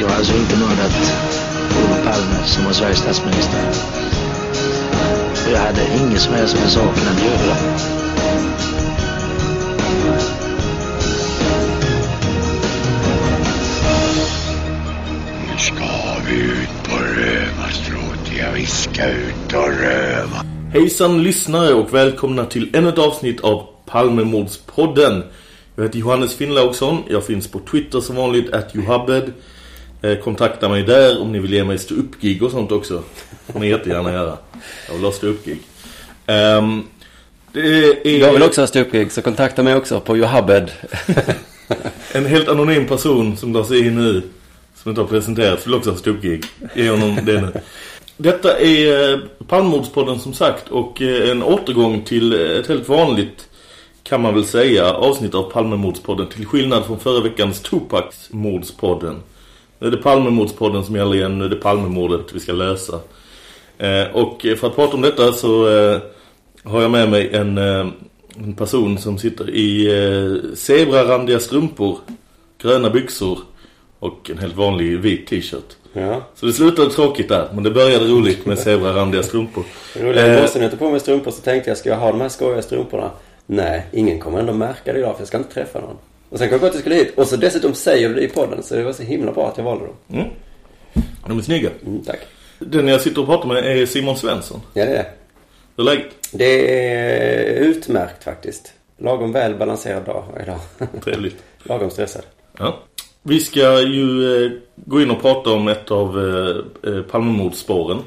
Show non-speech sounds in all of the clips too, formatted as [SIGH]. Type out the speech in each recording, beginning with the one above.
Jag har alltså inte mördat Olof Palme som var Sveriges statsminister. Och jag hade inget som helst med saken att göra. Nu ska vi ut på rövarstråt. Ja, vi ska ut och röva. Hejsan lyssnare och välkomna till ännu ett avsnitt av Palmemordspodden. Jag heter Johannes Finnlaugsson. Jag finns på Twitter som vanligt, at Johabed. Eh, kontakta mig där om ni vill ge mig stå-upp-gig och sånt också. får ni jättegärna göra. Jag vill ha stå-upp-gig. Um, det är Jag vill också ha ståuppgig så kontakta mig också på Johabed. [LAUGHS] en helt anonym person som drar sig in nu. Som inte har presenterats vill också ha ståuppgig. Ge honom det nu. Detta är eh, Palmemordspodden som sagt och eh, en återgång till ett helt vanligt kan man väl säga avsnitt av Palmemordspodden till skillnad från förra veckans Tupacs-mordspodden. Nu är det Palmemordspodden som gäller igen, nu är det Palmemordet vi ska lösa. Eh, och för att prata om detta så eh, har jag med mig en, eh, en person som sitter i eh, zebrarandiga strumpor, gröna byxor och en helt vanlig vit t-shirt. Ja. Så det slutade tråkigt där, men det började roligt med zebrarandiga strumpor. Roliga Eh, jag tog på mig strumpor så tänkte jag, ska jag ha de här skojiga strumporna? Nej, ingen kommer ändå märka det idag för jag ska inte träffa någon. Och sen kom jag på att jag skulle hit. Och så dessutom säger du det i podden så det var så himla bra att jag valde dem. Mm. De är snygga. Mm, tack. Den jag sitter och pratar med är Simon Svensson. Ja, det är det. Hur är läget? Det är utmärkt faktiskt. Lagom väl balanserad dag idag. [LAUGHS] Trevligt. Lagom stressad. Ja. Vi ska ju eh, gå in och prata om ett av eh, eh, Palmemordspåren.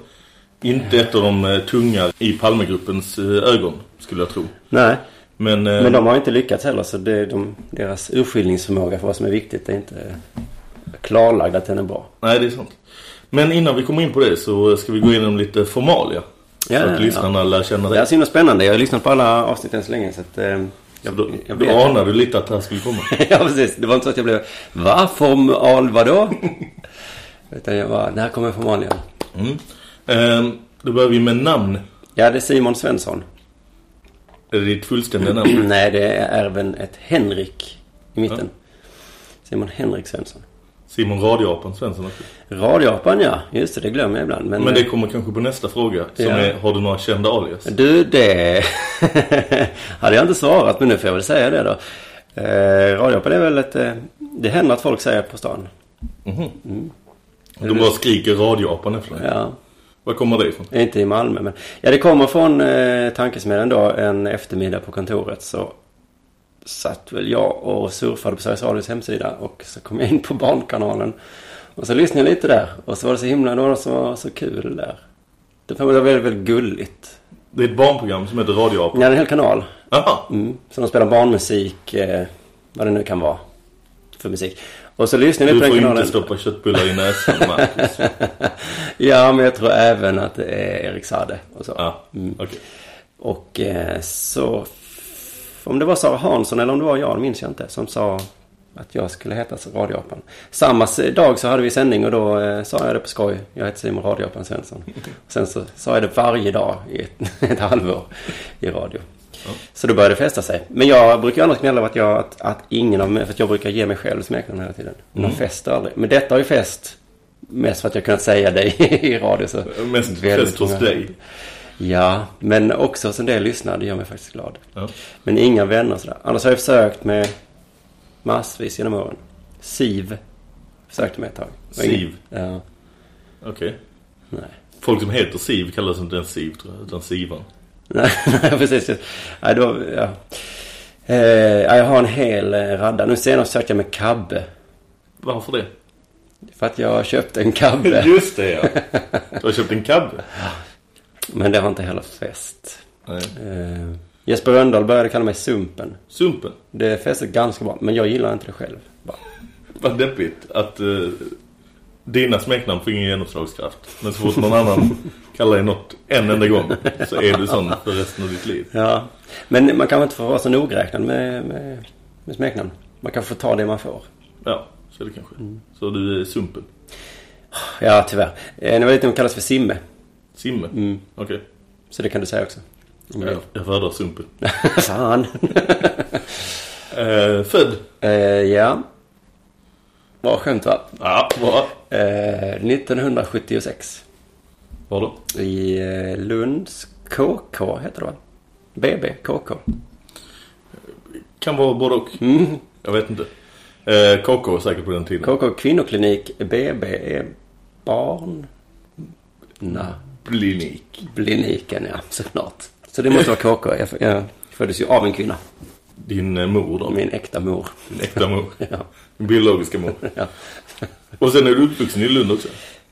Inte ett av de tunga i Palmegruppens ögon, skulle jag tro. Nej, Men, eh, men de har inte lyckats heller så det de, deras urskiljningsförmåga för vad som är viktigt är inte klarlagd att den är bra. Nej, det är sant. Men innan vi kommer in på det så ska vi gå igenom lite formalia. Ja, så att lyssnarna lär känna Det dig. är så himla spännande. Jag har lyssnat på alla avsnitt än så länge så att... Eh, jag, Då, jag då anar du lite att det här skulle komma. [LAUGHS] ja, precis. Det var inte så att jag blev... Va? Formal vadå? [LAUGHS] Utan jag bara, när kommer formalien? Mm. Ehm, då börjar vi med namn. Ja, det är Simon Svensson. Är det ditt fullständiga namn? [CLEARS THROAT] Nej, det är även ett Henrik i mitten. Simon Henrik Svensson. Simon Radioapan Svensson också. Radioapan, ja. Just det, det glömmer jag ibland. Men, Men det kommer kanske på nästa fråga. Som Ja. är, har du några kända alias? Du, det [LAUGHS] hade jag inte svarat, men nu får jag väl säga det då. Eh, radioapan är väl ett... Eh, det händer att folk säger på stan. Mhm. Du bara skriker radioapan efter dig. Ja. Var kommer det ifrån? Inte i Malmö, men... Ja, det kommer från eh, tankesmedjan då. En eftermiddag på kontoret så satt väl jag och surfade på Sveriges Radios hemsida och så kom jag in på Barnkanalen. Och så lyssnade jag lite där. Och så var det så himla, det var något som var så kul där. Det var väldigt, väldigt gulligt. Det är ett barnprogram som heter Radioapan. Ja, det är en hel kanal. Aha. Mm. Så de spelar barnmusik, eh, vad det nu kan vara för musik. Och så lyssnade jag Du på den får kanalen. inte stoppa köttbullar i näsan, Marcus. [LAUGHS] Ja, men jag tror även att det är Erik Sade och så. Ja, Mm. Och eh, så... Om det var Sara Hansson eller om det var jag, minns jag inte, som sa att jag skulle heta Radioapan. Samma dag så hade vi sändning och då eh, sa jag det på skoj. Jag heter Simon Radioapan Svensson. [LAUGHS] Sen så sa jag det varje dag i ett, [LAUGHS] ett halvår i radio. Så då började det fästa sig. Men jag brukar annars gnälla att, jag, att, att ingen av mig, för att jag brukar ge mig själv smeknamn hela tiden. Men de fäster aldrig. Men detta har ju fäst mest för att jag kunnat säga dig [LAUGHS] i radio. Så Mest väldigt fest hos dig. Ja, men också som det lyssnar, det gör mig faktiskt glad. Ja. Men inga vänner sådär. Annars har jag försökt med massvis genom åren. Siv försökte med ett tag. Det Siv? Ja, Okej. nej. Folk som heter Siv kallas inte ens Siv tror jag, utan Sivan. Nej, [LAUGHS] precis. Nej, då, ja. Eh, ja, jag har en hel eh, radda. Nu senast sökte jag med Kabbe. Varför det? För att jag köpte en Kabbe. [LAUGHS] Just det ja. Du har köpt en kabbe. [LAUGHS] Men det har inte heller fäst. Eh, Jesper Rönndahl började kalla mig Sumpen. Sumpen. Det fäste ganska bra, men jag gillar inte det själv. Bara. Vad deppigt att eh, dina smeknamn får ingen genomslagskraft. Men så fort någon annan kallar dig något en enda gång så är du sån för resten av ditt liv. Ja. Men man kan väl inte få vara så nogräknad med, med, med smeknamn. Man kan få ta det man får. Ja, så är det kanske. Så du är Sumpen. Ja, tyvärr. Eh, jag var liten kallades för Simme. Simme? Mm. Okej. Så det kan du säga också. Ja, jag föredrar Sumpen. [LAUGHS] Fan. Eh, född? Eh, ja. Bra skämt va? Ja, bra. Eh, 1976. Var då? I eh, Lunds KK heter det va? BB, KK. Kan vara både och. Mm. Jag vet inte. Eh, KK säkert på den tiden. KK kvinnoklinik, BB är barn... Nej. Blinik. Bliniken, ja. Såklart. Så det måste vara KK. Jag, jag föddes ju av en kvinna. Din eh, mor då? Min äkta mor. Din äkta mor. [LAUGHS] Ja. Din biologiska mor. Ja. Och sen är du uppvuxen i Lund också?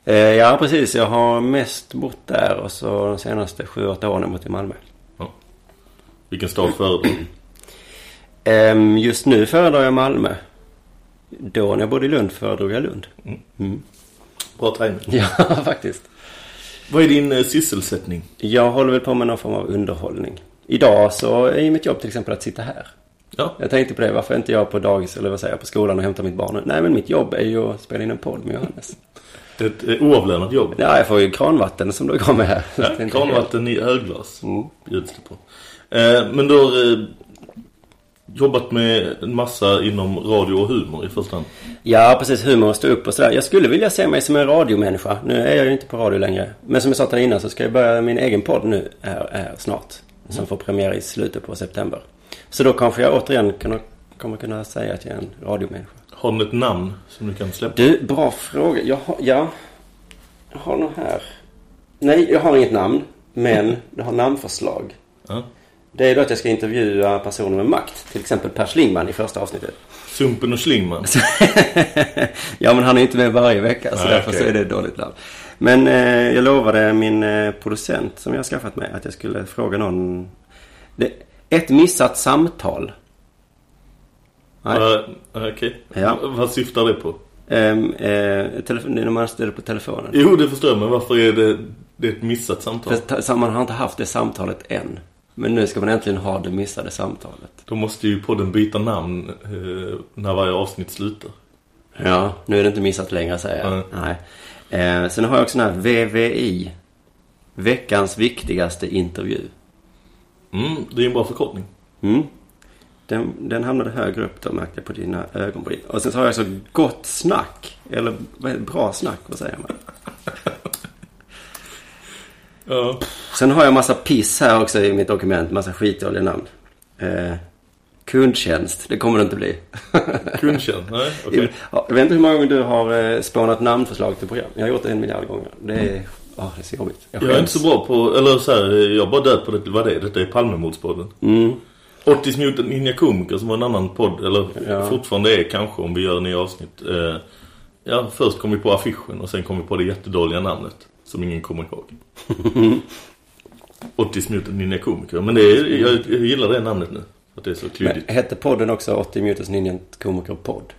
Eh, ja, precis. Jag har mest bott där och så de senaste sju, åtta åren har jag bott i Malmö. Ja. Vilken stad föredrar du? Ehm, just nu föredrar jag Malmö. Då när jag bodde i Lund föredrog jag Lund. Mm. Bra träning. [LAUGHS] Ja, faktiskt. Vad är din eh, sysselsättning? Jag håller väl på med någon form av underhållning. Idag så är mitt jobb till exempel att sitta här. Ja. Jag tänkte på det, varför är inte jag på dagis eller vad säger jag, på skolan och hämtar mitt barn? Nej, men mitt jobb är ju att spela in en podd med Johannes. Det är ett eh, oavlönat jobb. Ja, jag får ju kranvatten som du gav mig här. Ja, [LAUGHS] kranvatten i höglas Mm. bjuds det på. Eh, men du har eh, jobbat med en massa inom radio och humor i första hand. Ja, precis. Humor och stå upp och sådär. Jag skulle vilja se mig som en radiomänniska. Nu är jag ju inte på radio längre. Men som jag sa till innan så ska jag börja min egen podd nu här, här snart. Som får premiär i slutet på september. Så då kanske jag återigen kunna, kommer kunna säga att jag är en radiomänniska. Har du ett namn som du kan släppa? Du, bra fråga. Jag har, ja. Jag har nog här. Nej, jag har inget namn. Men jag har namnförslag. Ja. Det är då att jag ska intervjua personer med makt. Till exempel Per Schlingman i första avsnittet. Sumpen och Schlingman. [LAUGHS] ja, men han är inte med varje vecka. Så Nej, därför okej. så är det ett dåligt namn. Men eh, jag lovade min eh, producent som jag har skaffat mig att jag skulle fråga någon. Det, ett missat samtal. Nej. Uh, Okej. Ja. V- Vad syftar det på? Ehm, eh, telefon, när man ställer på telefonen. Jo, det förstår jag. Men varför är det, det är ett missat samtal? För man har inte haft det samtalet än. Men nu ska man äntligen ha det missade samtalet. Då måste ju podden byta namn eh, när varje avsnitt slutar. Ja, nu är det inte missat längre säger jag. Nej. Eh, sen har jag också den här VVI. Veckans viktigaste intervju. Mm, det är en bra förkortning. Mm. Den, den hamnade högre upp då märkte jag på dina ögonbryn. Och sen så har jag så gott snack. Eller vad bra snack, vad säger man? [LAUGHS] Ja. Sen har jag massa piss här också i mitt dokument. Massa skitdåliga namn. Eh, kundtjänst, det kommer det inte bli. [LAUGHS] Kundtjänst, nej, okej. Ja, Jag vet inte hur många gånger du har eh, spånat namnförslag till program. Jag har gjort det en miljard gånger. Det är, ja, det är så jobbigt. Jag är inte så bra på, eller så här, jag bara död på det, vad det är. Detta är Palmemordspodden. Mm. Otis Mutant Ninja Komiker som var en annan podd, eller Ja. fortfarande är kanske om vi gör nya avsnitt. Eh, ja, först kom vi på affischen och sen kom vi på det jättedåliga namnet som ingen kommer ihåg. [LAUGHS] Otis Mutant Ninja Komiker. Men det är, jag, jag gillar det namnet nu. Att det är så Men klyddigt. hette podden också 80 Mutants Ninja Komiker Podd?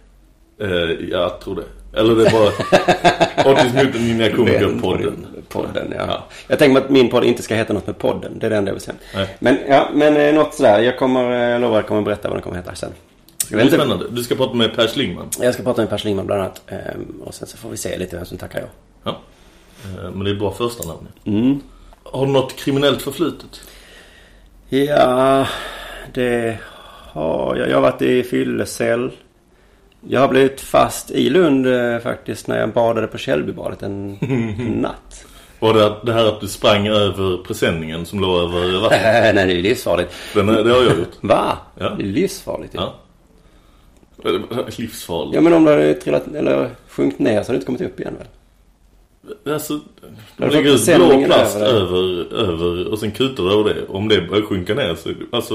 Eh, jag tror det. Eller det är bara [LAUGHS] Otis Mutant Ninja Komiker podden. Podden, ja. Jag tänker mig att min podd inte ska heta något med podden. Det är det enda jag. Nej. Men, ja, men eh, något sådär. Jag kommer, eh, jag lovar, jag kommer berätta vad den kommer heta sen. Det är spännande. Du ska prata med Per Schlingman. jag ska prata med Per Schlingman bland annat. ehm, Och sen så får vi se lite vem som tackar jag. Ja. Eh, men det är bra första namn. Mm. Har du något kriminellt förflutet? Ja, det har jag. Jag har varit i fyllecell. Jag har blivit fast i Lund eh, faktiskt när jag badade på Källbybadet en [LAUGHS] natt. Var det det här att du sprang över presenningen som låg över vattnet? [LAUGHS] Nej, det är livsfarligt. Den, det har jag gjort. Va? Ja. Det är livsfarligt ju. Ja. Livsfarligt. Ja, men om du hade trillat eller sjunkit ner så hade du inte kommit upp igen väl? Alltså, de lägger ut blå plast över, över och sen kutar du över det. Om det börjar sjunka ner så, alltså,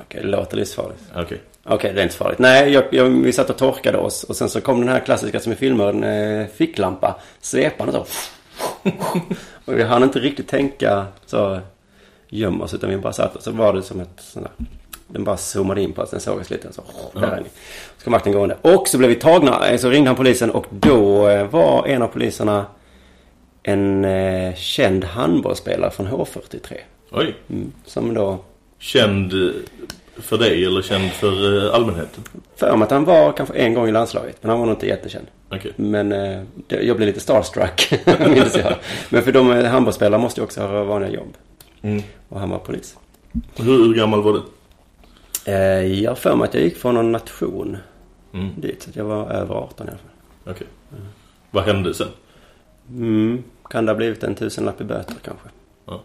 Okej, det låter livsfarligt. okej. Okej, det är inte så farligt. Nej, jag, jag, vi satt och torkade oss och sen så kom den här klassiska som i filmer, en eh, ficklampa, svepande så. Och vi hann inte riktigt tänka så gömma oss utan vi bara satt och så var det som ett sånt där. Den bara zoomade in på oss, den såg oss lite så. Där är ni. Så kom vakten gående. Och så blev vi tagna, eh, så ringde han polisen och då eh, var en av poliserna en eh, känd handbollsspelare från H43. Oj. Mm, som då Känd eh, för dig eller känd för eh, allmänheten? För mig att han var kanske en gång i landslaget. Men han var nog inte jättekänd. Okej. Men eh, jag blev lite starstruck. [LAUGHS] minns jag. Men för de eh, handbollsspelare måste ju också ha vanliga jobb. Mm. Och han var polis. Hur, hur gammal var du? Eh, jag för mig att jag gick från någon nation Mm. dit. Så jag var över 18 i alla fall. Okej. Vad hände sen? Mm, kan det ha blivit en tusenlapp i böter kanske. Ja.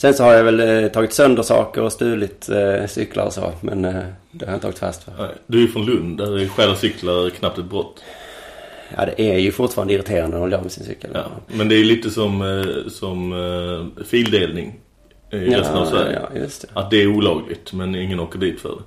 Sen så har jag väl eh, tagit sönder saker och stulit eh, cyklar och så. Men eh, det har jag inte tagit fast för. Nej, Du är ju från Lund. Där är stjäla cyklar knappt ett brott. Ja, det är ju fortfarande irriterande att hålla av med sin cykel. Ja. Men det är lite som, eh, som eh, fildelning i resten av Sverige. ja, just det. Att det är olagligt men ingen åker dit för det.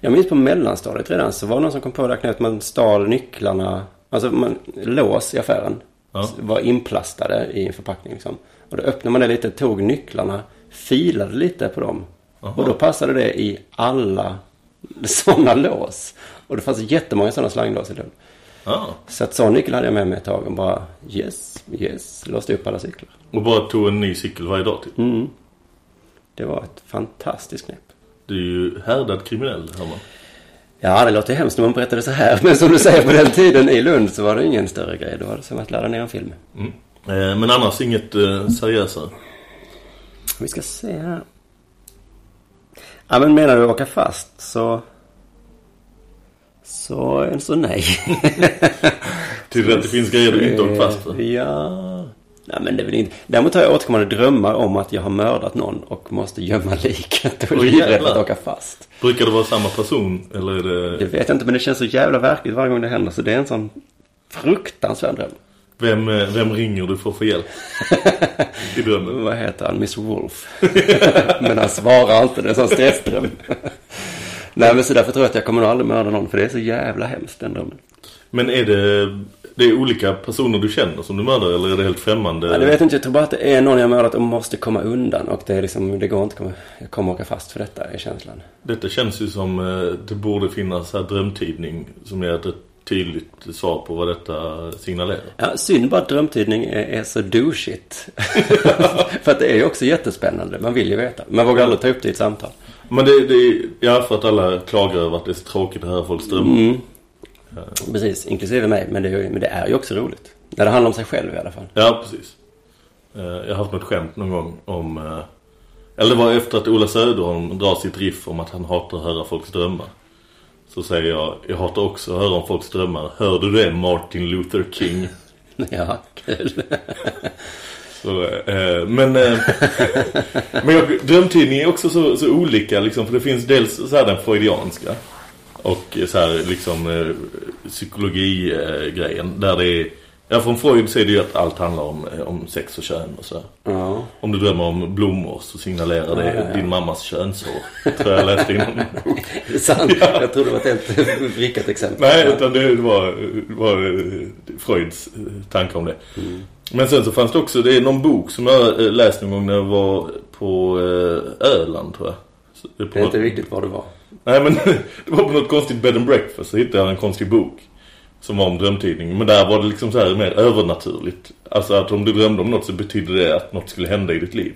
Jag minns på mellanstadiet redan så var det någon som kom på det att man stal nycklarna. Alltså man, lås i affären. Ja. Var inplastade i en förpackning liksom. Och då öppnade man det lite, tog nycklarna, filade lite på dem. Aha. Och då passade det i alla [LAUGHS] sådana lås. Och det fanns jättemånga sådana slanglås i Lund. Ja. Så att sån nyckel hade jag med mig ett tag och bara yes, yes, låste upp alla cyklar. Och bara tog en ny cykel varje dag typ. Mm. Det var ett fantastiskt knep. Du är ju härdad kriminell, hör man. Ja, det låter hemskt när man berättar det så här. [LAUGHS] Men som du säger, på den tiden i Lund så var det ingen större grej. Då var det som att ladda ner en film. Mm. Eh, men annars inget eh, seriösare. Vi ska se här. Ja, men menar du åka fast så... Så, så nej. [LAUGHS] Tycker du att det finns grejer du inte åkt fast för? Ja... Nej, men det är väl inte... Däremot har jag återkommande drömmar om att jag har mördat någon och måste gömma liket. Och livrädd att åka fast. Brukar det vara samma person? Eller är det... Det vet jag inte, men det känns så jävla verkligt varje gång det händer. Så det är en sån fruktansvärd dröm. Vem, eh, vem ringer du för att få hjälp? [LAUGHS] I drömmen. Vad heter han? Miss Wolf. [LAUGHS] men han svarar inte. Det är en sån stressdröm. [LAUGHS] Nej, men så därför tror jag att jag kommer nog aldrig mörda någon. För det är så jävla hemskt, den drömmen. Men är det, det är olika personer du känner som du mördar eller är det helt främmande? Ja, det vet jag inte. Jag tror bara att det är någon jag mördat och måste komma undan. Och det är liksom, det går inte att komma, jag kommer åka fast för detta, är känslan. Detta känns ju som eh, det borde finnas här drömtidning som är ett tydligt svar på vad detta signalerar. Ja, synd bara att drömtydning är, är så douchigt. [LAUGHS] för att det är ju också jättespännande. Man vill ju veta. Man vågar aldrig ta upp det i ett samtal. Men det, det är ja, för att alla klagar över att det är så tråkigt att höra folks drömmar. Mm. Precis, inklusive mig. Men det, är ju, men det är ju också roligt. När det handlar om sig själv i alla fall. Ja, precis. Eh, Jag har haft något skämt någon gång om... eh, Eller det var efter att Ola Söderholm drar sitt riff om att han hatar att höra folks drömmar. Så säger jag, jag hatar också att höra om folks drömmar. Hörde du det Martin Luther King? [LAUGHS] Ja, kul. [LAUGHS] Så, eh, men eh, men jag, drömtidning är också så, så olika liksom, för det finns dels så här den freudianska och så här liksom eh, psykologi-grejen där det är Ja, från Freud är det ju att allt handlar om, eh, om sex och kön och så. Ja. Om du drömmer om blommor så signalerar det Ja, ja, din mammas könshår. Tror jag läste i någon bok. Är det sant? Jag trodde det var ett helt vrickat exempel. Nej, utan det var, det var eh, Freuds eh, tanke om det. Mm. Men sen så fanns det också, det är någon bok som jag eh, läste någon gång när jag var på eh, Öland tror jag. Det är på Det inte riktigt vad det var. Nej men [LAUGHS] det var på något konstigt bed and breakfast så hittade jag en konstig bok. Som var om drömtidning. Men där var det liksom så här mer övernaturligt. Alltså att om du drömde om något så betydde det att något skulle hända i ditt liv.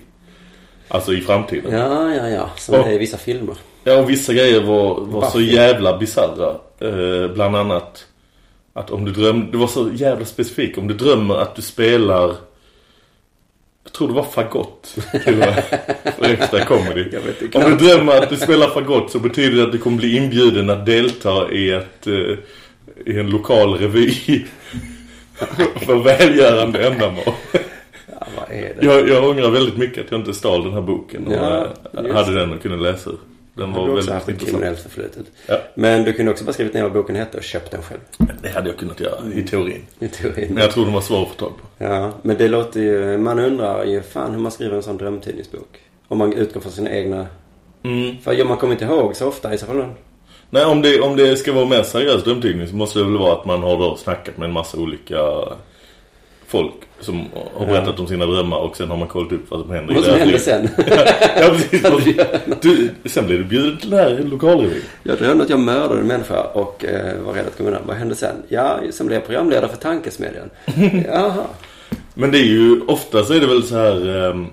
Alltså i framtiden. Ja, ja, ja. Som Och- det är i vissa filmer. Ja, och vissa grejer var, var så jävla bizarra. Eh, bland annat att om du drömde, det var så jävla specifikt. Om du drömmer att du spelar, jag tror det var fagott. [LAUGHS] till och extra comedy. Om du drömmer att du spelar fagott så betyder det att du kommer bli inbjuden att delta i ett, eh, i en lokal revy. [LAUGHS] för välgörande ändamål. Ja, vad är det? Jag, jag ångrar väldigt mycket att jag inte stal den här boken och Ja, eh, hade den och kunde läsa ur. Den var väldigt haft intressant. kriminellt förflutet. Ja. Men du kunde också bara skrivit ner vad boken hette och köpt den själv. Det hade jag kunnat göra i teorin. I teorin. Men jag tror den var svår att få tag på. Ja, men det låter ju... Man undrar ju fan hur man skriver en sån drömtidningsbok. Om man utgår från sina egna... Mm. För ja, man kommer inte ihåg så ofta i så fall. Nej, om det, om det ska vara mer seriös drömtydning så måste det väl vara att man har då snackat med en massa olika folk som har berättat om sina drömmar och sen har man kollat upp vad som händer Vad som händer sen. [LAUGHS] ja, precis. [LAUGHS] Du, sen blir du bjuden till den här lokalrevyn. Jag drömde att jag mördade en människa och eh, var rädd att komma undan. Vad hände sen? Ja, sen blev jag programledare för Tankesmedjan. [LAUGHS] Jaha. Men det är ju, ofta så är det väl så här ehm,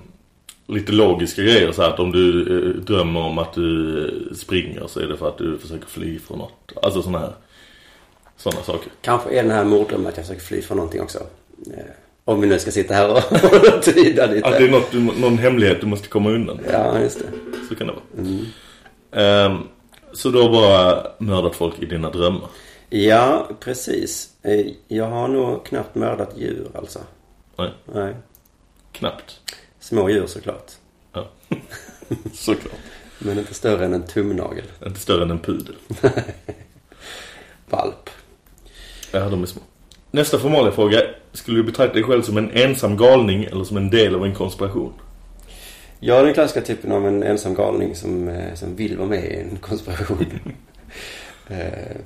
lite logiska grejer så att om du eh, drömmer om att du eh, springer så är det för att du försöker fly från något. Alltså sådana här sådana saker. Kanske är den här morddrömmen att jag försöker fly från någonting också. Eh, om vi nu ska sitta här och [LAUGHS] tyda lite. Att det är något, du, någon hemlighet du måste komma undan. Ja, just det. Så kan det vara. Ehm, så du har bara mördat folk i dina drömmar? Ja, precis. Eh, Jag har nog knappt mördat djur alltså. Nej, Nej. knappt. Små djur såklart. Ja. [LAUGHS] Såklart. Men inte större än en tumnagel. Inte större än en pudel. [LAUGHS] Valp. Ja, de är små. Nästa formaliga fråga. Skulle du betrakta dig själv som en ensam galning eller som en del av en konspiration? Jag är den klassiska typen av en ensam galning som, eh, som vill vara med i en konspiration. [LAUGHS] eh,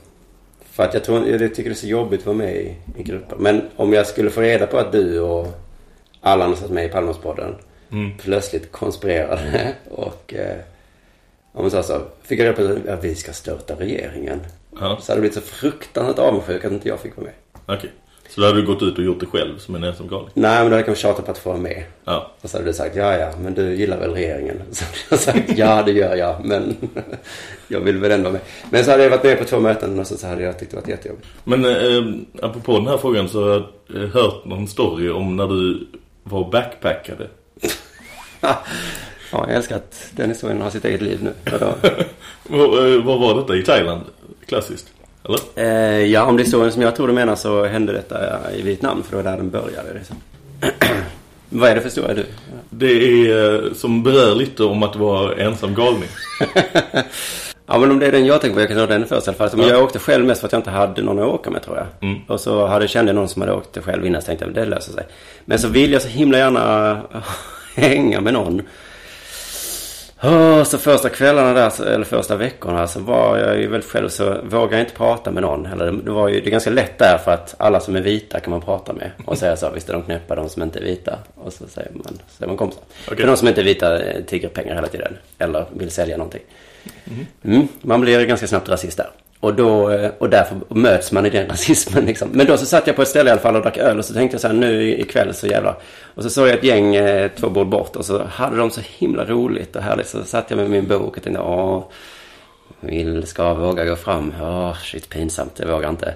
för att jag tror, jag tycker det är så jobbigt att vara med i, i grupper. Men om jag skulle få reda på att du och alla andra satt med i Palmespodden Mm. plötsligt konspirerade [LAUGHS] och eh, om man sa så, fick jag reda på att vi ska störta regeringen. Ja. Så hade jag blivit så fruktansvärt avundsjuk att inte jag fick vara med. Okej. Så då hade du gått ut och gjort det själv som en ensam galning? Nej, men då hade jag kanske tjatat på att få vara med. Ja. Och så hade du sagt, ja ja, men du gillar väl regeringen? [LAUGHS] Så hade jag sagt, ja det gör jag, men [LAUGHS] jag vill väl ändå vara med. Men så hade jag varit med på två möten och så, hade jag tyckt det varit jättejobbigt. Men eh, apropå den här frågan så har jag hört någon story om när du var backpackade. [LAUGHS] Ja, jag älskar att den historien har sitt eget liv nu. [LAUGHS] Var, eh, var detta? I Thailand? Klassiskt? Eller? Eh, ja, om det är historien som jag tror du menar så hände detta i Vietnam, för det var där den började. Liksom. [CLEARS THROAT] Vad är det för historia du? Det är eh, som berör lite om att vara ensam galning. [LAUGHS] Ja, men om det är den jag tänker på, jag kan ta den först i alla fall. Men Ja. jag åkte själv mest för att jag inte hade någon att åka med tror jag. Mm. Och så hade, kände jag någon som hade åkt det själv innan så tänkte jag det löser sig. Men så vill jag så himla gärna [LAUGHS] hänga med någon. Så första kvällarna där, eller första veckorna så var jag ju väldigt själv så vågade jag inte prata med någon. Eller det var ju det är ganska lätt där för att alla som är vita kan man prata med. Och säga så, visst är de knäppa de som inte är vita. Och så säger man, så är man kompisar. Okej. För de som inte är vita eh, tigger pengar hela tiden. Eller vill sälja någonting. Mm, man blir ganska snabbt rasist där. Och, då, eh, och därför möts man i den [LAUGHS] rasismen. Liksom. Men då så satt jag på ett ställe i alla fall och drack öl och så tänkte jag så här nu ikväll så jävlar. Och så såg jag ett gäng eh, två bord bort och så hade de så himla roligt och härligt. Så satt jag med min bok och tänkte åh, vill, ska våga gå fram. Åh, shit pinsamt, jag vågar inte.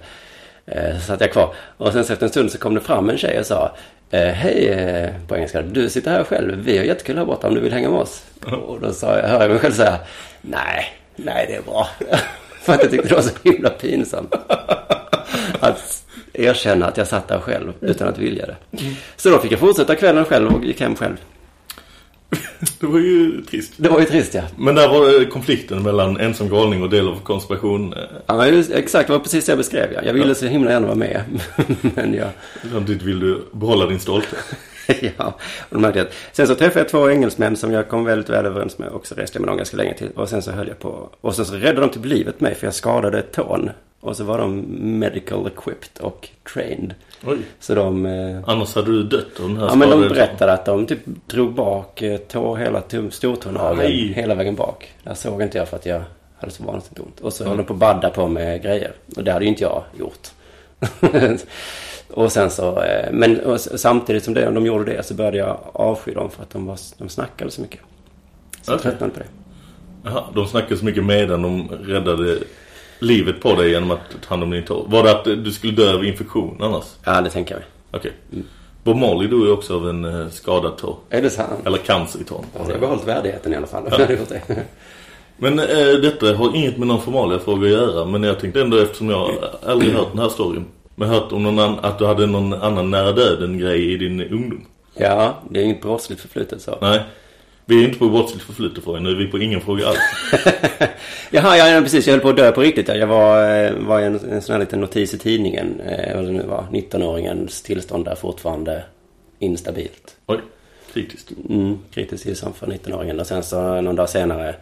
Eh, Så satt jag kvar. Och sen så efter en stund så kom det fram en tjej och sa eh, Hej på engelska, du sitter här själv. Vi har jättekul här borta om du vill hänga med oss. Och då sa jag, hörde jag mig själv säga Nej, nej det är bra. [LAUGHS] För att jag tyckte det var så himla pinsamt. Att erkänna att jag satt där själv utan att vilja det. Så då fick jag fortsätta kvällen själv och gick hem själv. Det var ju trist. Det var ju trist ja. Men där var konflikten mellan ensam galning och del av konspiration. eh, Ja, exakt. Det var precis det jag beskrev. Ja. Jag ville så himla gärna vara med. [LAUGHS] Men jag... Samtidigt vill du behålla din stolthet. [LAUGHS] ja, och de att... Sen så träffade jag två engelsmän som jag kom väldigt väl överens med. Och så reste jag med dem ganska länge till. Och sen så höll jag på... Och sen så räddade de till livet mig för jag skadade tån. Och så var de medical equipped och trained. Oj. Så de... Eh... Annars hade du dött av den här Ja, men de berättade att de typ drog bak eh, tå, hela stortånageln hela vägen bak. Där såg inte jag för att jag hade så vansinnigt ont. Och så höll de på att badda på med grejer. Och det hade ju inte jag gjort. [LAUGHS] [LAUGHS] och sen så, eh, men samtidigt som det, de gjorde det så började jag avsky dem för att de, var, de snackade så mycket. Så jag tröttnade på det. Jaha, de snackade så mycket medan de räddade livet på dig genom att ta hand om din tå. Var det att du skulle dö av infektion annars? Ja, det tänker jag. Okej. Bob Marley dog ju också av en eh, skadad tå. Är det sant? Eller cancer i tån. Alltså, jag har behållit värdigheten i alla fall. Ja. Det. [LAUGHS] Men eh, detta har inget med någon formalia fråga att göra. Men jag tänkte ändå eftersom jag aldrig hört den här storyn. Men hört om någon att du hade någon annan nära döden grej i din ungdom. Ja, det är inget brottsligt förflutet så. Nej. Vi är inte på brottsligt förflutet frågan, nu är vi på ingen fråga alls. [LAUGHS] Jaha, ja, precis. Jag höll på att dö på riktigt. Jag var, eh, var en, en sån här liten notis i tidningen. Eh, vad det nu var. 19-åringens tillstånd är fortfarande instabilt. Oj, kritiskt. Mm, kritiskt tillstånd för 19-åringen. Och sen så någon dag senare.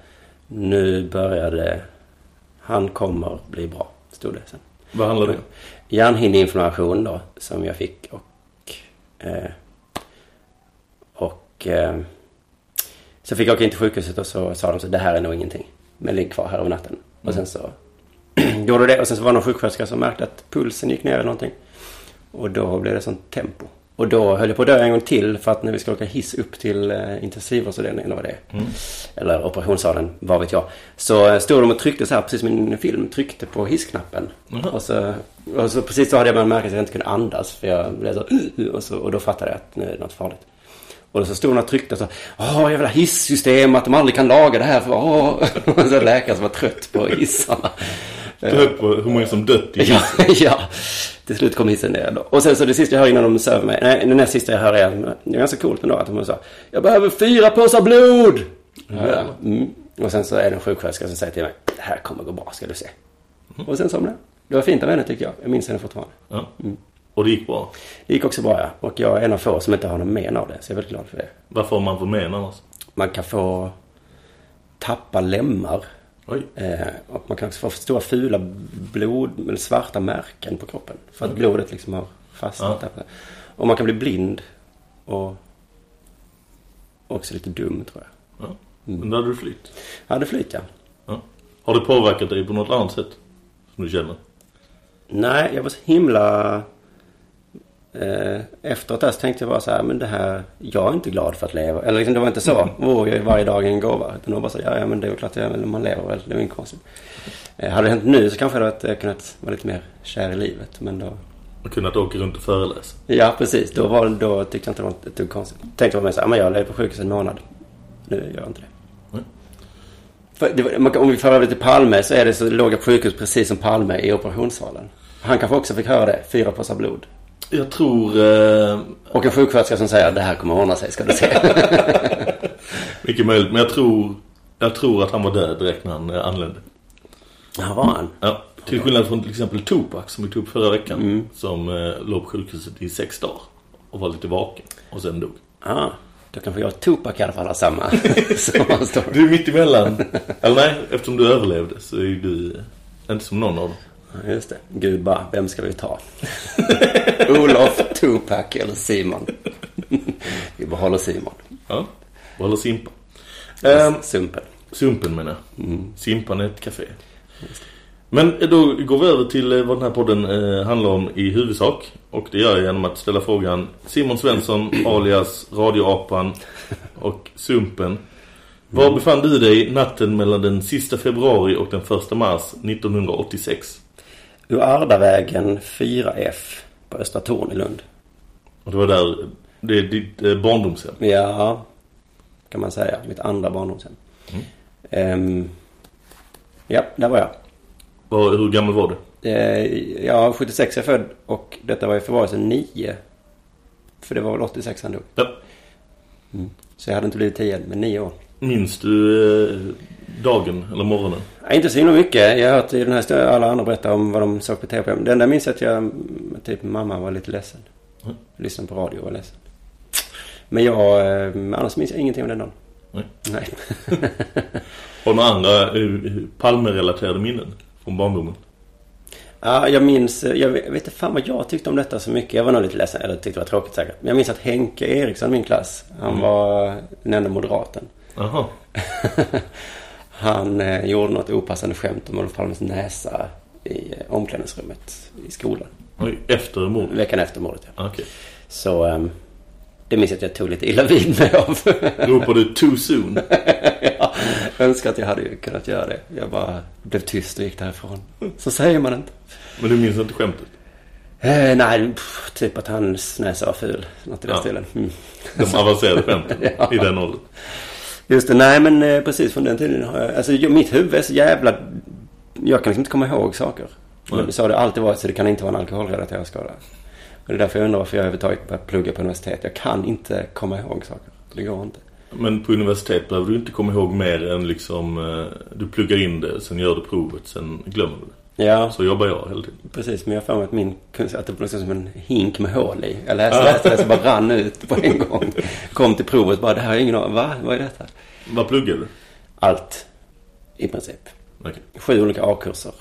Nu började... Han kommer bli bra, stod det sen. Vad handlar det om? Hjärnhinneinflammation då, som jag fick. Och... Eh, och... Eh, så fick jag åka in till sjukhuset och så sa de så det här är nog ingenting. Men ligg kvar här över natten. Och sen så [CLEARS THROAT] gjorde det. Och sen så var det någon sjuksköterska som märkte att pulsen gick ner eller någonting. Och då blev det sånt tempo. Och då höll jag på att dö en gång till för att när vi skulle åka hiss upp till eh, intensivvårdsavdelningen, eller vad det är. Mm. Eller operationssalen, vad vet jag. Så eh, stod de och tryckte så här, precis som i en film, tryckte på hissknappen. Jaha. Och, så, och så precis så hade jag märkt att jag inte kunde andas. För jag blev så, [CLEARS THROAT] och, så, och då fattade jag att nu är det något farligt. Och så stod hon och tryckte och så, åh jävla hissystem, att de aldrig kan laga det här. För, åh. [LAUGHS] Och så läkare som var trött på hissarna. Trött på hur många som dött i Ja, [LAUGHS] ja. Till slut kom hissen ner då. Och sen så det sista jag hör innan de söver mig. Nej, det näst sista jag hör är, det är ganska coolt ändå att de sa Jag behöver fyra påsar blod! Ja. Mm. Och sen så är det en sjuksköterska som säger till mig Det här kommer gå bra, ska du se. Och sen somnade jag. Det var fint av henne tycker jag. Jag minns henne fortfarande. Ja. Mm. Och det gick bra. Det gick också bra ja. Och jag är en av få som inte har någon men av det. Så jag är väldigt glad för det. Vad får man för men annars? Man kan få tappa lemmar. Eh, och man kan också få stora fula blod, eller svarta märken på kroppen. För att blodet liksom har fastnat där. Och man kan bli blind. Och också lite dum tror jag. Ja. Men då hade du flytt. Jag hade flytt ja. Ja. Har det påverkat dig på något annat sätt? Som du känner? Nej, jag var så himla... Eh, efteråt där så tänkte jag bara så här, men det här, jag är inte glad för att leva. Eller liksom, det var inte så, åh, jag är varje dag en gåva. Utan det var bara så, ja, ja men det är väl klart jag, eller man lever väl, det är inte konstigt. Eh, hade det hänt nu så kanske jag hade varit- kunnat vara lite mer kär i livet. Men då, Och kunnat åka runt och föreläsa? ja precis, då, var, då tyckte jag inte det var ett dugg konstigt. Tänkte bara mig så här, men jag lever på sjukhus en månad. Nu gör jag inte det. Nej. För om vi för över till Palme så är det så låg jag på sjukhus precis som Palme i operationssalen. Han kanske också fick höra det, fyra påsar blod. Jag tror... Eh, Och en sjuksköterska som säger det här kommer ordna sig, ska du se. [LAUGHS] mycket möjligt. Men jag tror... Jag tror att han var död direkt när han eh, anlände. Ja, var han? Ja. Till skillnad från till exempel Tupac som vi tog upp förra veckan. Mm. Som eh, låg på sjukhuset i sex dagar. Och var lite vaken. Och sen dog. Ja, då kanske jag och Tupac i alla fall har samma. samma. Du är mitt emellan. Eller nej, eftersom du överlevde så är du eh, inte som någon av dem. Just det. Gud bara, vem ska vi ta? [LAUGHS] Olof, Tupac eller Simon? vi behåller Simon. Ja. Eller Simpa. Ehm, Sumpen. Sumpen menar jag. Mm. Simpan är ett café. Men då går vi över till eh, vad den här podden eh, handlar om i huvudsak. Och det gör jag genom att ställa frågan Simon Svensson [CLEARS THROAT] alias Radioapan och Sumpen. Var befann du dig natten mellan den sista februari och den första mars 1986? Ur Ardavägen 4F på Östra Torn i Lund. Och det var där, det är ditt eh, barndomshem. Ja, kan man säga. Mitt andra barndomshem. Mm. Ehm, ja, där var jag. Var, hur gammal var du? Eh, ja, 76 är jag född och detta var i februari sedan 9. För det var väl 86 han dog. Ja. Mm. Så jag hade inte blivit 10 än, men 9 år. Minns du eh, dagen eller morgonen? Ja, inte så himla mycket. Jag har hört i den här historien alla andra berätta om vad de såg på tv. Det enda jag minns är att jag, typ mamma var lite ledsen. Mm. Lyssnade på radio och var ledsen. Men jag, eh, annars minns jag ingenting om den dagen. Nej. Nej. [LAUGHS] Har du några andra eh, Palme-relaterade minnen från barndomen? Ja, jag minns, jag vet, jag vet inte fan vad jag tyckte om detta så mycket. Jag var nog lite ledsen, eller tyckte det var tråkigt säkert. Men jag minns att Henke Eriksson min klass, han Mm. var den enda moderaten. Jaha. [LAUGHS] han eh, gjorde något opassande skämt om Olof Palmes näsa i eh, omklädningsrummet i skolan. Efter mordet? Veckan efter mordet, ja. Okej. Så ehm, det minns jag att jag tog lite illa vid mig av. [LAUGHS] Ropade du too soon? [LAUGHS] ja, jag önskar att jag hade ju kunnat göra det. Jag bara blev tyst och gick därifrån. Så säger man inte. Men du minns inte skämtet? Eh, nej, pff, typ att hans näsa var ful. Något i den Ja. stilen. Mm. De avancerade skämten [LAUGHS] Ja. i den åldern. Just det, nej men eh, precis från den tiden har jag, alltså mitt huvud är så jävla, jag kan liksom inte komma ihåg saker. Men så har det alltid varit så det kan inte vara en alkoholrelaterad skada. Och det är därför jag undrar varför jag överhuvudtaget börjat plugga på universitet. Jag kan inte komma ihåg saker. Det går inte. Men på universitet behöver du inte komma ihåg mer än liksom... eh, Du pluggar in det, sen gör du provet, sen glömmer du det. Ja, Så jobbar jag hela tiden. precis. Men jag får att min kunskap, att det var liksom som en hink med hål i. Jag läste, läste det så bara rann ut på en gång. Kom till provet bara, det här jag ingen aning Va? Vad är detta? Vad pluggar du? Allt. I princip. Okej. Sju olika A-kurser.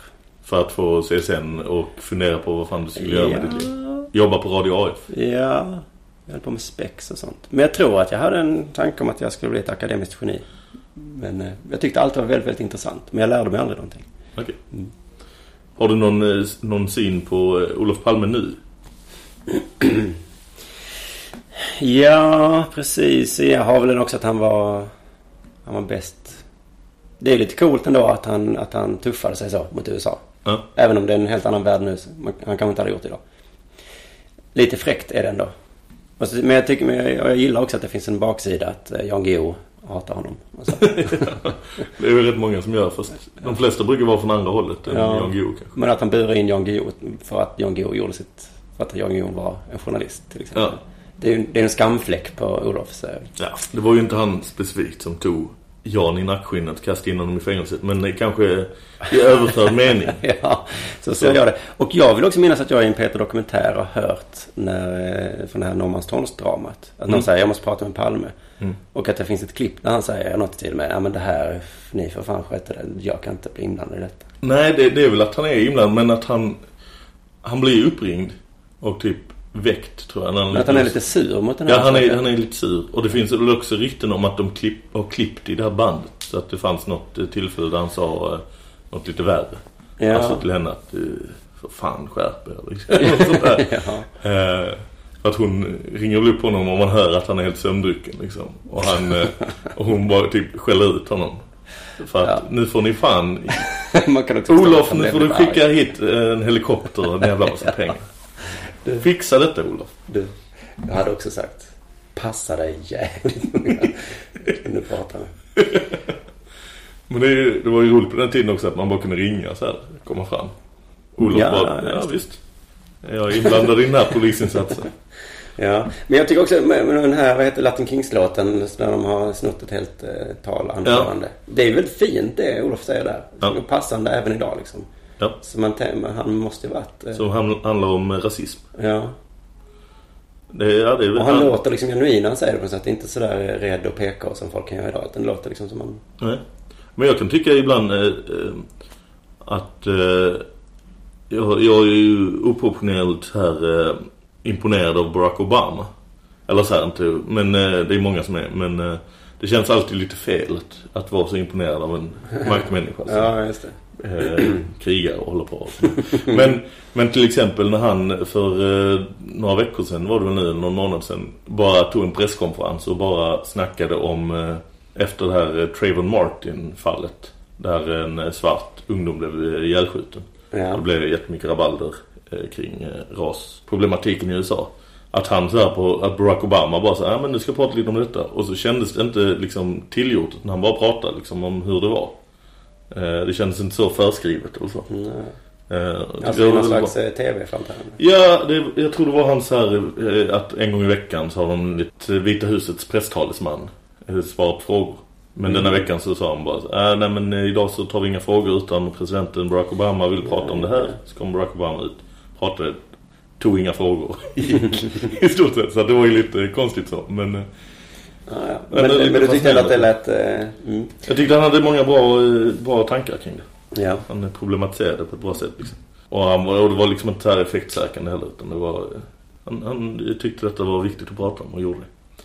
För att få CSN och fundera på vad fan du skulle göra med Ja. ditt liv. Jobba på Radio AF. Ja, jag höll på med spex och sånt. Men jag tror att jag hade en tanke om att jag skulle bli ett akademiskt geni. Men eh, jag tyckte allt var väldigt, väldigt intressant. Men jag lärde mig aldrig någonting. Okej. Har du någon, eh, någon syn på eh, Olof Palme nu? Ja, precis. Jag har väl den också att han var, han var bäst. Det är lite coolt ändå att han, att han tuffade sig så mot USA. Ja. Även om det är en helt annan värld nu. man- Han kanske inte hade gjort det idag. Lite fräckt är det ändå. Men jag, tycker, men jag, jag gillar också att det finns en baksida att eh, Jan Guillou hatar honom. Och så. [LAUGHS] Det är ju rätt många som gör fast de flesta brukar vara från andra hållet än Ja. Jan Guillou kanske. Men att han burar in Jan Guillou för att Jan Guillou gjorde sitt... För att Jan Guillou var en journalist till exempel. Ja. Det, är, ju- det är en skamfläck på Olofs... eh, Ja, det var ju inte han specifikt som tog Jan i nackskinnet och kastade in honom i fängelset. Men det kanske i överförd mening. [LAUGHS] ja, så ser jag det. Och jag vill också minnas att jag i en Peter Dokumentär har hört när, eh, från det här Norrmalmstorgsdramat. Att någon Mm. säger jag måste prata med Palme. Mm. Och att det finns ett klipp där han säger något till mig. Ja men det här, ni för fan sköter det. Jag kan inte bli inblandad i detta. Nej, det, det är väl att han är inblandad men att han han blir uppringd och typ väckt tror jag. när Men att han är lite sur mot den här Ja, han är, han är lite sur. Och det finns väl också rykten om att de klipp, har klippt i det här bandet. Så att det fanns något eh, tillfälle där han sa eh, något lite värre. Ja. Alltså till henne att eh, för fan skärp er. [LAUGHS] Liksom. Ja. Eh, att hon ringer upp honom och man hör att han är helt sömndrucken liksom. Och, han, eh, och hon bara typ skäller ut honom. För att Ja. nu får ni fan... [LAUGHS] Man kan Olof, han nu får du skicka hit en helikopter och en jävla massa [LAUGHS] pengar. Fixa detta Olof. Du, jag hade också sagt passa dig jävligt noga. du pratar med. [LAUGHS] Men det, ju- det var ju roligt på den tiden också att man bara kunde ringa så här, komma fram. Olof Ja, bara, ja, ja visst. Jag är inblandad i den här polisinsatsen. [LAUGHS] Ja, men jag tycker också med med den här, vad heter Latin Kings-låten där de har snott ett helt eh, tal, anförande. Det är väldigt fint det Olof säger där. Ja. Ja. Passande även idag liksom. Ja. Så man han måste ju varit... Eh, Som handlar om eh, rasism. ja. Det, ja, det Och han han- låter liksom genuin när han säger det på något sätt. Inte sådär rädd och PK som folk kan göra idag. Utan det låter liksom som man... Nej. Men jag kan tycka ibland eh, eh, att eh, jag, jag är ju oproportionellt här eh, imponerad av Barack Obama. Eller så här inte, men eh, det är många som är. Men eh, det känns alltid lite fel att, att vara så imponerad av en [LAUGHS] maktmänniska. som, Ja, just det. Eh, [CLEARS THROAT] krigar och håller på. Men, men till exempel när han för eh, några veckor sedan, var det väl nu, någon månad sedan, bara tog en presskonferens och bara snackade om eh, efter det här eh, Trayvon Martin-fallet. Där en eh, svart ungdom blev eh, ihjälskjuten. Ja. Det blev jättemycket rabalder kring rasproblematiken i USA. Att han så här på, att Barack Obama bara så här, ja men nu ska jag prata lite om detta. Och så kändes det inte liksom tillgjort när han bara pratade liksom om hur det var. Eh, det kändes inte så förskrivet eller så. Nej. Eh, Alltså någon slags eh, tv-framträdande. Ja, det, jag tror det var han så här att en gång i veckan så har de lite Vita husets presstalesman svarar på frågor. Men Mm. denna veckan så sa han bara äh, nej men idag så tar vi inga frågor utan presidenten Barack Obama vill prata om det här. Så kom Barack Obama ut, pratade, tog inga frågor. [LAUGHS] [LAUGHS] I stort sett. Så det var ju lite konstigt så. Men Ja. Men Men, men, lite du tyckte att det lät... Eh, mm. jag tyckte han hade många bra, bra tankar kring det. Ja. Han problematiserade på ett bra sätt liksom. Och, han, var- och det var liksom inte här effektsökande heller utan det var han, han tyckte detta var viktigt att prata om och gjorde det.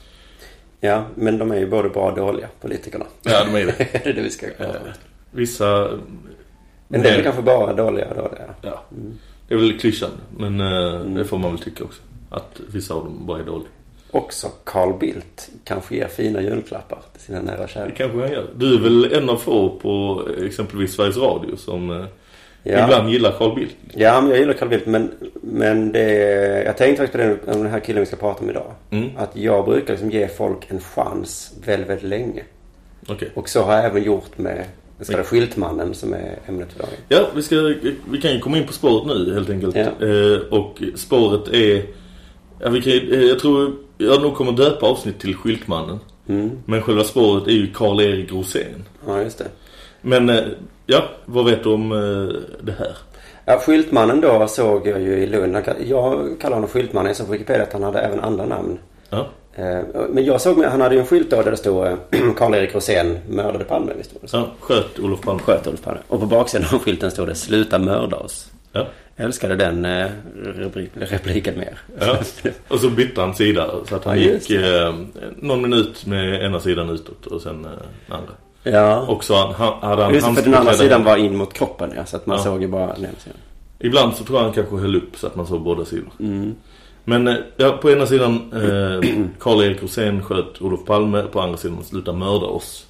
ja, men de är ju både bra och dåliga, politikerna. Ja, de är det. [LAUGHS] det är det vi ska prata om. Eh, Vissa... En del är kanske bara dåliga och dåliga. Ja, det är väl klyschan. Men eh, det får man väl tycka också. Att vissa av dem bara är dåliga. Också Carl Bildt kanske ger fina julklappar till sina nära kära. Det kanske han gör. Du är väl en av få på eh, exempelvis Sveriges Radio som eh, Ja. ibland gillar Carl Bildt. Ja, men jag gillar Carl Bildt. Men, men det, jag tänkte faktiskt på den, om den här killen vi ska prata om idag. Mm. Att jag brukar liksom ge folk en chans väldigt, väldigt länge. Okej. Och så har jag även gjort med den så kallade skiltmannen som är ämnet för dagen. Ja, vi, ska, vi kan ju komma in på spåret nu helt enkelt. Ja. Eh, och spåret är... Ja, vi kan, eh, jag tror jag nog kommer döpa avsnitt till Skyltmannen. Mm. Men själva spåret är ju Karl-Erik Rosén. Ja, just det. Men eh, ja, vad vet du om eh, det här? Ja, skyltmannen då såg jag ju i Lund. Jag kallar honom skyltmannen. Jag såg på Wikipedia att han hade även andra namn. Ja. Eh, Men jag såg, han hade ju en skylt då där det stod [CLEARS THROAT] Karl-Erik Rosén mördade Palme. Visst var det så? Ja, sköt Olof Palme. Sköt Olof Palme. Och på baksidan av skylten stod det Sluta mörda oss. Ja. Jag älskade den eh, repliken mer. Ja. Och så bytte han sida så att han Ja, gick eh, någon minut med ena sidan utåt och sen eh, den andra. Ja. Och så han, han, hade han Just för den andra sidan var in mot kroppen ja, så att man Ja. såg ju bara den ena sidan. Ibland så tror jag han kanske höll upp så att man såg båda sidor. Mm. Men eh, ja, på ena sidan eh, Karl-Erik Rosén sköt Olof Palme. På andra sidan sluta mörda oss.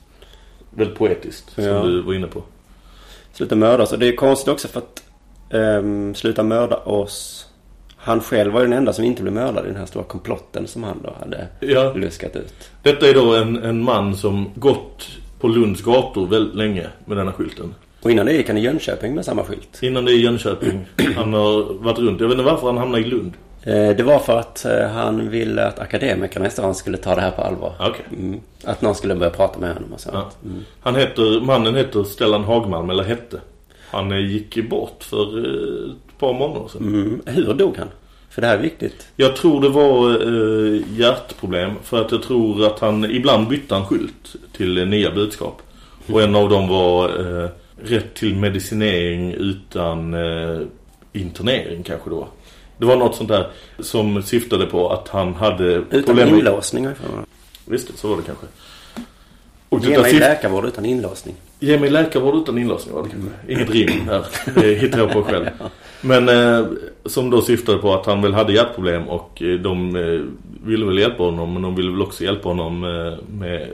Väldigt poetiskt som Ja. du var inne på. Sluta mörda oss. Och det är konstigt också för att ehm, Sluta mörda oss. Han själv var ju den enda som inte blev mördad i den här stora komplotten som han då hade Ja. luskat ut. Detta är då en, en man som gått på Lunds gator väldigt länge med denna skylten. Och innan det gick han i Jönköping med samma skylt. Innan det är Jönköping. [CLEARS THROAT] Han har varit runt. Jag vet inte varför han hamnade i Lund. Eh, Det var för att eh, han ville att akademikerna i stan skulle ta det här på allvar. Okej. Mm. Att någon skulle börja prata med honom och sånt. Ja. Mm. Han heter, mannen heter Stellan Hagmalm, eller hette. Han eh, gick bort för eh, ett par månader sedan. Mm. Hur dog han? För det här är viktigt. Jag tror det var eh, hjärtproblem. För att jag tror att han ibland bytte en skylt till eh, nya budskap. Och en av dem var eh, rätt till medicinering utan eh, internering kanske då. Det var något sånt där som syftade på att han hade Utan problem inlåsning. Visst så var det kanske. Och Ge mig läkarvård utan inlåsning. Ge mig läkarvård utan inlåsning var det kanske. Inget rim här. Det hittar jag på själv. [LAUGHS] Men eh, som då syftade på att han väl hade hjärtproblem och eh, de eh, ville väl hjälpa honom men de ville väl också hjälpa honom eh, med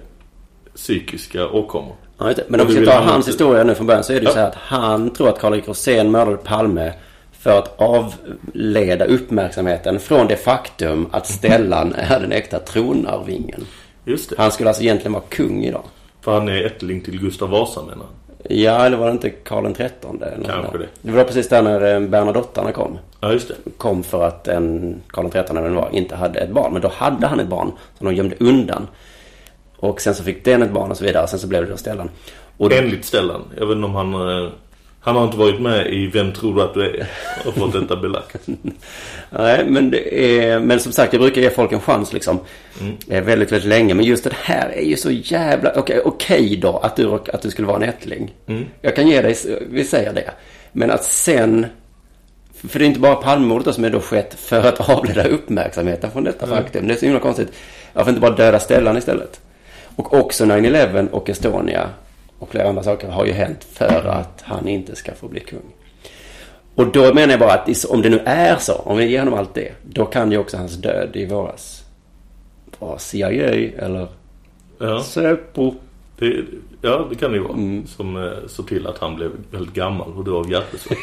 psykiska åkommor. Ja. Men om vi ska ta han hans inte- historia nu från början så är det ju Ja. så här att han tror att Karl-Erik Rosén mördade Palme för att avleda uppmärksamheten från det faktum att Stellan är den äkta tronarvingen. Just det. Han skulle alltså egentligen vara kung idag. För han är ättling till Gustav Vasa menar han. Ja, eller var det inte Karl XIII? Kanske det. Det var precis där när eh, Bernadottarna kom. Ja just det. Kom för att en Karl XIII vem det var inte hade ett barn. Men då hade han ett barn som de gömde undan. Och sen så fick den ett barn och så vidare. Sen så blev det då Stellan. Och Enligt Stellan. Jag vet inte om han... Han har inte varit med i Vem tror du att du är? Och fått detta belagt. [LAUGHS] Nej, men, är, men som sagt, jag brukar ge folk en chans liksom. Eh, väldigt, väldigt länge. Men just det här är ju så jävla... Okej okej då att du, att du skulle vara en ättling. Mm. Jag kan ge dig, vi säger det. Men att sen... För det är inte bara Palmemordet som är då skett för att avleda uppmärksamheten från detta Mm. faktum. Det är så himla konstigt. Varför inte bara döda Stellan istället? Och också 9-11 och Estonia och flera andra saker har ju hänt för att han inte ska få bli kung. Och då menar jag bara att om det nu är så, om vi ger honom allt det, då kan ju också hans död i våras vara CIA eller Ja. Säpo. Det, ja, det kan det ju vara. Mm. Som eh, såg till att han blev väldigt gammal och dog av hjärtbesvär.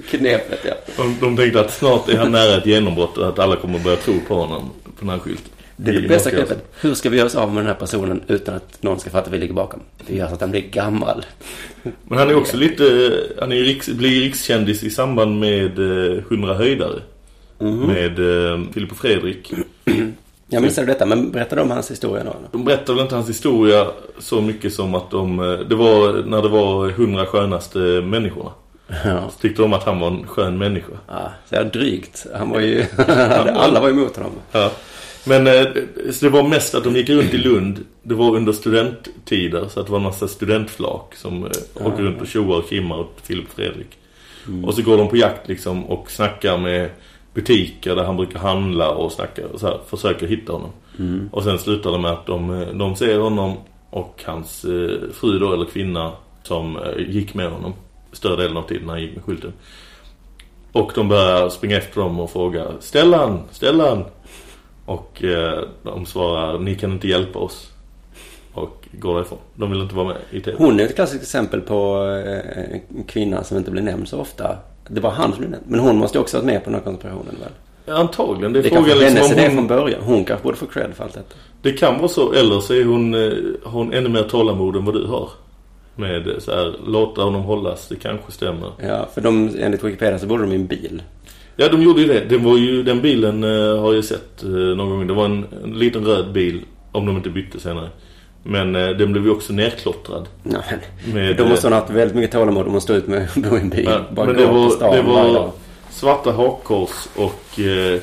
[LAUGHS] knepet, ja. de, de tänkte att snart är han nära ett genombrott och att alla kommer börja tro på honom på den här skylten. Det är det bästa knepet. Hur ska vi göra oss av med den här personen utan att någon ska fatta att vi ligger bakom? Vi gör så att han blir gammal. Men han är också lite, han är riks, blir rikskändis i samband med eh, 100 höjdare. Mhm. Med eh, Filip och Fredrik. [CLEARS THROAT] Jag missade detta, men berätta om hans historia då. De berättar väl inte hans historia så mycket som att de, eh, det var när det var 100 skönaste människorna. Ja. Så tyckte de att han var en skön människa. Ja, så drygt. Han var ju... [LAUGHS] [LAUGHS] alla var emot honom. Ja. Men eh, så det var mest att de gick runt i Lund. Det var under studenttider så att det var en massa studentflak som eh, åker runt och tjoar och kimmar åt Filip Fredrik. Mm. Och så går de på jakt liksom och snackar med butiker där han brukar handla och snackar och så här, försöker hitta honom. Mm. Och sen slutar det med att de, eh, de ser honom och hans eh, fru då, eller kvinna som eh, gick med honom större delen av tiden han gick med skylten. Och de börjar springa efter dem och fråga Stellan, Stellan. Och eh, de svarar ni kan inte hjälpa oss. Och går därifrån. De vill inte vara med i TV. Hon är ett klassiskt exempel på eh, en kvinna som inte blir nämnd så ofta. Det var han som blev nämnd. Men hon måste också ha varit med på den här koncentrationen väl? Antagligen. Det är Det frågan kanske liksom hennes idé hon, från början. Hon kanske borde få cred för allt detta. Det kan vara så. Eller så är hon, eh, hon ännu mer tålamod än vad du har. Med så här, låta honom hållas. Det kanske stämmer. Ja, för de, enligt Wikipedia så bor de i en bil. Ja, de gjorde ju det. Det var ju, den bilen eh, har jag sett eh, någon gång. Det var en, en liten röd bil, om de inte bytte senare. Men eh, den blev ju också nerklottrad. Nej, Med, Då måste eh, ha haft väldigt mycket tålamod om hon stod ut med att bo i en bil. Ja, Bara men det var, stan det var svarta hakkors och eh,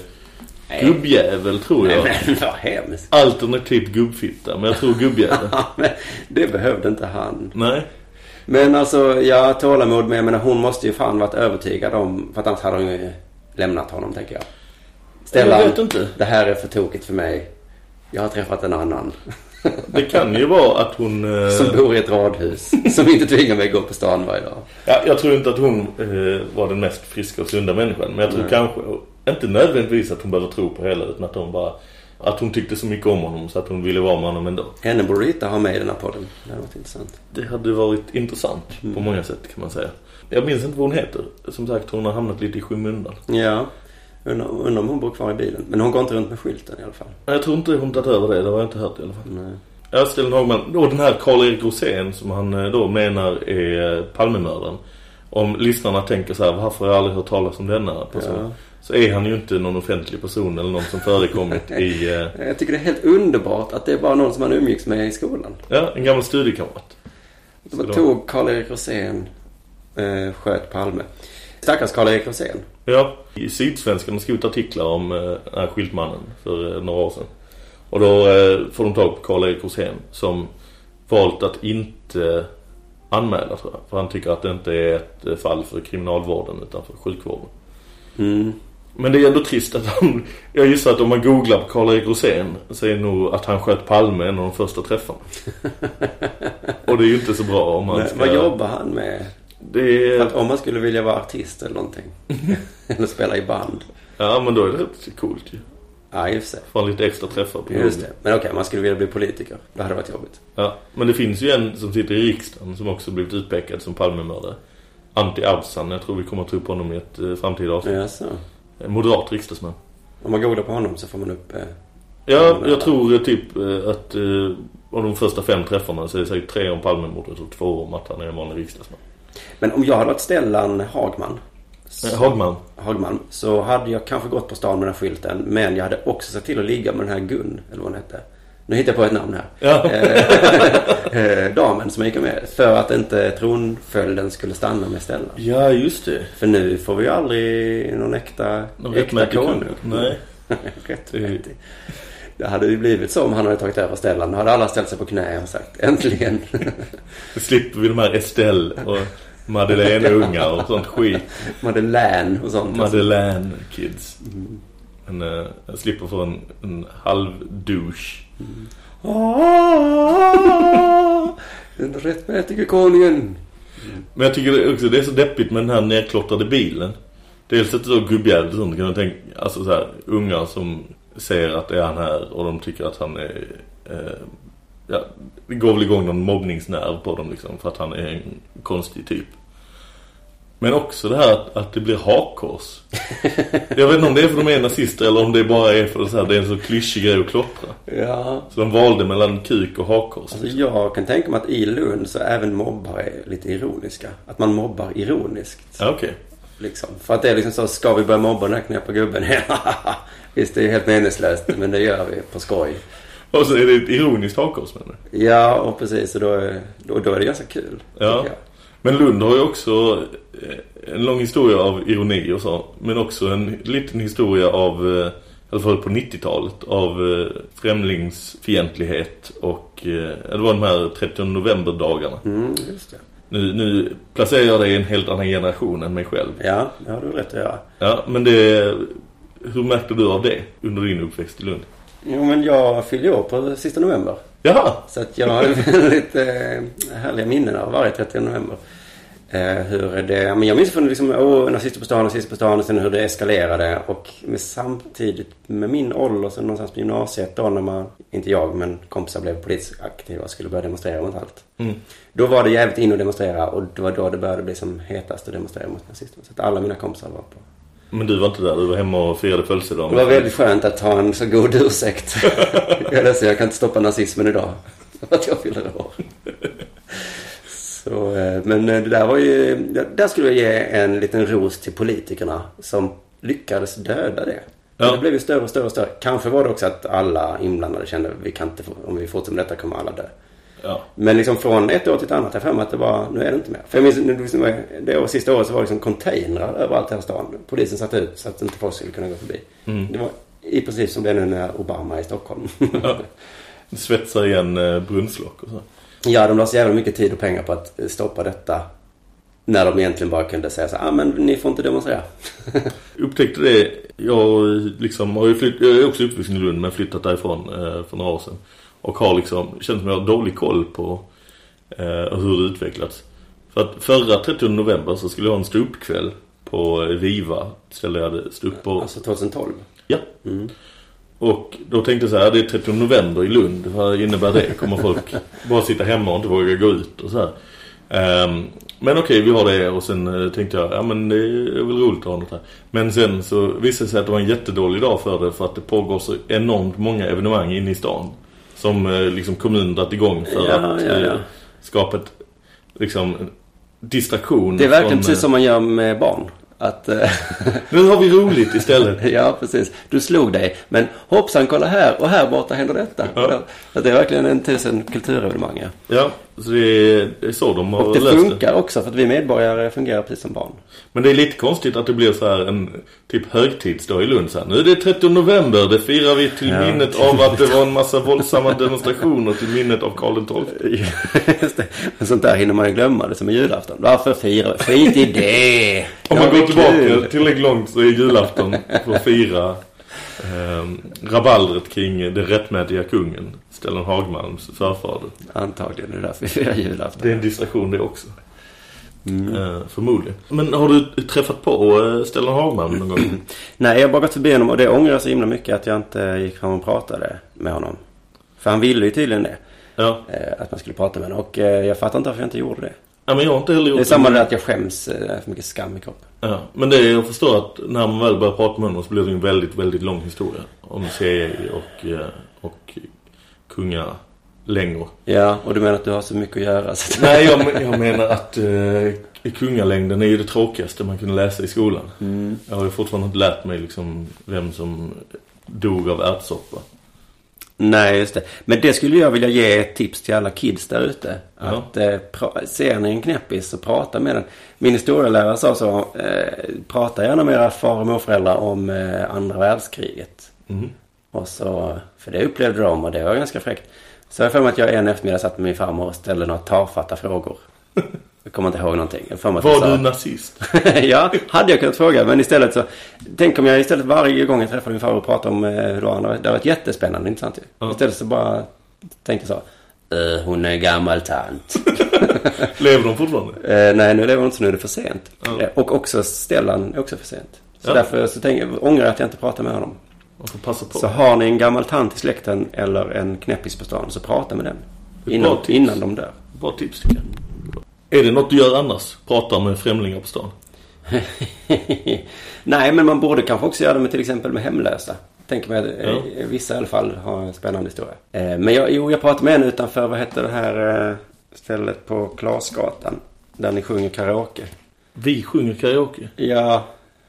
gubbjävel tror jag. Nej, men vad hemskt. Alternativt gubbfitta, men jag tror gubbjävel. [LAUGHS] Men det behövde inte han. Nej. Men alltså, ja, tålamod med, jag menar, hon måste ju fan varit övertygad om, för att annars hade hon ju lämnat honom, tänker jag. Stellan, Jag vet inte. det här är för tokigt för mig. Jag har träffat en annan. [LAUGHS] Det kan ju vara att hon... Eh, Som bor i ett radhus. som inte tvingar mig att gå på stan varje dag. ja, jag tror inte att hon eh, var den mest friska och sunda människan. Men jag tror Nej. kanske, inte nödvändigtvis att hon behövde tro på hela, utan att hon bara... Att hon tyckte så mycket om honom så att hon ville vara med honom ändå. Henne borde Rita ha med i den här podden. Det hade varit intressant. Det hade varit intressant på många sätt kan man säga. Jag minns inte vad hon heter. Som sagt, hon har hamnat lite i skymundan. Ja. Undrar undrar om hon bor kvar i bilen. Men hon går inte runt med skylten i alla fall. Jag tror inte hon tagit över det, det har jag inte hört i alla fall. Nej. Jag ställer Hagman, och den här Karl-Erik Rosén som han eh, då menar är eh, Palmemördaren. Om lyssnarna tänker så här, varför har jag aldrig hört talas om denna person? Ja. Så är han ju inte någon offentlig person eller någon som förekommit i, eh, [LAUGHS] Jag tycker det är helt underbart att det är bara någon som man umgicks med i skolan. ja, en gammal studiekamrat. De då- tog Karl-Erik Rosén, eh, sköt Palme. Stackars Karl-Erik Rosén. Ja, i Sydsvenskan har skrivit artiklar om eh, den här skyltmannen för eh, några år sedan. Och då eh, får de tag på Karl-Erik Rosén som valt att inte anmäla tror jag. För han tycker att det inte är ett eh, fall för kriminalvården utan för sjukvården. Mm. Men det är ändå trist att han... Jag gissar att om man googlar på Karl-Erik Rosén så är nog att han sköt Palme en av de första träffarna. [LAUGHS] Och det är ju inte så bra om man Men ska... Vad jobbar han med? Det För att om man skulle vilja vara artist eller någonting. [LAUGHS] eller spela i band. Ja, men då är det rätt coolt ju. Ja, just det. Få lite extra träffar på Just det. Men okej, man skulle vilja bli politiker. Det hade varit jobbigt. Ja, men det finns ju en som sitter i riksdagen som också blivit utpekad som Palmemördare. Antti Avsan, jag tror vi kommer att tro på honom i ett eh, framtida avsnitt. Jaså. En Moderat riksdagsman. Om man googlar på honom så får man upp... Eh, Ja, jag tror eh, typ eh, att eh, av de första fem träffarna så är det säkert tre om Palmemordet och två om att han är en vanlig riksdagsman. Men om jag hade varit Stellan Hagman. Eh, Hagman. Hagman. Så hade jag kanske gått på stan med den här skylten. Men jag hade också sett till att ligga med den här Gun. Eller vad hon hette. Nu hittar jag på ett namn här. Ja. Eh, [LAUGHS] Damen som jag gick med. För att inte tronföljden skulle stanna med Stellan. Ja, just det. För nu får vi ju aldrig någon äkta, Någon äkta konung. Nej. [LAUGHS] Rättmätig. Det hade ju blivit så om han hade tagit över Stellan. Då hade alla ställt sig på knä och sagt äntligen. [LAUGHS] Då slipper vi de här Estelle och Madeleine-ungar och sånt skit. Madeleine och sånt. Madeleine-kids. Men eh, jag slipper få en, en halv douche. Ah, Den rättmätige konungen. Men jag tycker det också det är så deppigt med den här nedklottrade bilen. Dels att det är så gubbjävligt och sånt kan jag tänka, alltså så här, unga som ser att det är han här och de tycker att han är, eh, ja, det går väl igång någon mobbningsnerv på dem liksom för att han är en konstig typ. Men också det här att, att det blir hakkors. [LAUGHS] Jag vet inte om det är för de är nazister eller om det bara är för att här, det är en så klyschig grej att klottra. Ja. Så de valde mellan kuk och hakkors. Alltså jag kan tänka mig att i Lund så även mobbare är lite ironiska. Att man mobbar ironiskt. Ja, okej. Liksom. För att det är liksom så, ska vi börja mobba den här knäppa gubben? [LAUGHS] Visst, det är helt meningslöst, men det gör vi på skoj. Och så är det ett ironiskt hakkors menar du? Ja, och precis. Och då är, då, då är det ganska kul. Ja. Men Lund har ju också eh, en lång historia av ironi och så. Men också en liten historia av, eh, i alla fall på 90-talet, av eh, främlingsfientlighet och det var de här 30 november-dagarna. Mm, just det. Nu, nu placerar jag dig i en helt annan generation än mig själv. Ja, det har du rätt att göra. Ja, men det... Hur märkte du av det under din uppväxt i Lund? Jo, men jag fyllde år på sista november. Jaha! Så att jag har [LAUGHS] väldigt eh, härliga minnen av varje 30 november. Eh, hur det, men jag minns från liksom, åh, nazister på stan, nazister på stan och sen hur det eskalerade. Och med, samtidigt med min ålder, så någonstans på gymnasiet då när man, inte jag, men kompisar blev politiskt aktiva och skulle börja demonstrera mot allt. Mm. Då var det jävligt in att demonstrera och det var då det började bli som hetast att demonstrera mot nazister. Så att alla mina kompisar var på. Men du var inte där, du var hemma och firade födelsedagen. Det var väldigt skönt att ha en så god ursäkt. [LAUGHS] jag är ledsen, jag kan inte stoppa nazismen idag. [LAUGHS] Att jag fyller år. Så, eh, men eh, det där var ju... Där skulle jag ge en liten ros till politikerna som lyckades döda det. Ja. Det blev ju större och större och större. Kanske var det också att alla inblandade kände vi kan inte, om vi fortsätter med detta kommer alla dö. Ja. Men liksom från ett år till ett annat, jag för mig att det var, nu är det inte mer. För jag minns, liksom, det år, sista året så var det liksom containrar överallt i hela stan. Polisen satte ut så att inte folk skulle kunna gå förbi. Mm. Det var i princip som det är nu när Obama är i Stockholm. Ja. Svetsa igen eh, brunnslock och så. Ja, de la så jävla mycket tid och pengar på att eh, stoppa detta. När de egentligen bara kunde säga så ah, men ni får inte demonstrera. [LAUGHS] upptäckte det. Jag liksom har ju flytt, jag är också uppvuxen i Lund men flyttat därifrån eh, för några år sedan. Och har liksom känt som jag har dålig koll på eh, hur det utvecklats. För att förra 30 november så skulle jag ha en ståuppkväll på Riva. Ställe jag hade ståupp på. Alltså 2012. Ja. Och då tänkte jag så här, det är 30 november i Lund. Vad innebär det? Kommer folk [LAUGHS] bara sitta hemma och inte våga gå ut och så här. Ehm, men okej, vi har det och sen eh, tänkte jag, ja men det är väl roligt att ha något här. Men sen så visade det sig att det var en jättedålig dag för det för att det pågår så enormt många evenemang inne i stan. Som eh, liksom kommunen dragit igång för Ja, att ja, ja. eh, skapa ett, liksom, distraktion. Det är verkligen från, precis eh, som man gör med barn. Att, eh, [LAUGHS] Nu har vi roligt istället. [LAUGHS] ja, precis. Du slog dig. Men hoppsan, kolla här. Och här borta händer detta. Ja. Så det är verkligen en tusen kulturevenemang. Ja. Så det är, det är så de har Och det löst funkar också för att vi medborgare fungerar precis som barn. Men det är lite konstigt att det blir så här en typ högtidsdag i Lund. Så här, nu är det 30 november, det firar vi till Ja. minnet av att det var en massa våldsamma demonstrationer till minnet av Karl XII. [LAUGHS] Just det. Men sånt där hinner man ju glömma. Det är som en julafton. Varför firar vi? Skit i det! Om man det är går tillbaka kul. tillräckligt långt så är julafton för att fira eh, rabaldret kring den rättmätiga kungen, Stellan Hagmalms förfader. Antagligen, det är därför vi firar julafton. Det är en distraktion det också. Eh, förmodligen. Men har du träffat på eh, Stellan Hagmalm någon gång? [CLEARS THROAT] Nej, jag har bara gått förbi honom och det ångrar jag så himla mycket att jag inte gick fram och pratade med honom. För han ville ju tydligen det. Ja. Eh, att man skulle prata med honom. Och eh, jag fattar inte varför jag inte gjorde det. Ja, men jag har inte heller gjort Det är samma där att jag skäms. eh, Jag har för mycket skam i kroppen. Ja, men det är, jag förstår att när man väl börjar prata med honom så blir det en väldigt, väldigt lång historia. Om CIA och, eh, och kungalängor. Ja, och du menar att du har så mycket att göra. Så. Nej, jag, jag menar att eh, kungalängden är ju det tråkigaste man kunde läsa i skolan. Mm. Jag har ju fortfarande inte lärt mig liksom vem som dog av ärtsoppa. Nej, just det. Men det skulle jag vilja ge ett tips till alla kids där ute. Ja. Att eh, ser ni en knäppis så prata med den. Min historielärare sa så. Eh, prata gärna med era far och morföräldrar om eh, andra världskriget. Mhm. Och så, för det upplevde de och det var ganska fräckt. Så jag för mig att jag en eftermiddag satt med min farmor och ställde några tafatta frågor. [LAUGHS] Jag kommer inte ihåg någonting. Jag Var sa- du nazist? [LAUGHS] ja, hade jag kunnat fråga. Men istället så... Tänk om jag istället varje gång jag träffar min farbror och pratar om eh, hur det var. Det har varit jättespännande, intressant ju. Ja. Istället så bara tänkte jag så. "Eh, hon är gammal tant. [LAUGHS] Lever de fortfarande? Eh, nej, nu lever hon inte så nu är det för sent. Eh, och också Stellan är också för sent. Så Ja. därför så jag- ångrar jag att jag inte pratar med honom. Så har ni en gammal tant i släkten eller en knäppis på stan så prata med den. Innan, innan de dör. Bra tips tycker jag. Är det något du gör annars? Pratar med främlingar på stan? [LAUGHS] Nej, men man borde kanske också göra det med till exempel med hemlösa. Tänker mig eh, Ja. vissa i alla fall har en spännande historia. Eh, Men jag, jo, jag pratade med en utanför, vad heter det här eh, stället på Klasgatan? Där ni sjunger karaoke. Vi sjunger karaoke. Ja,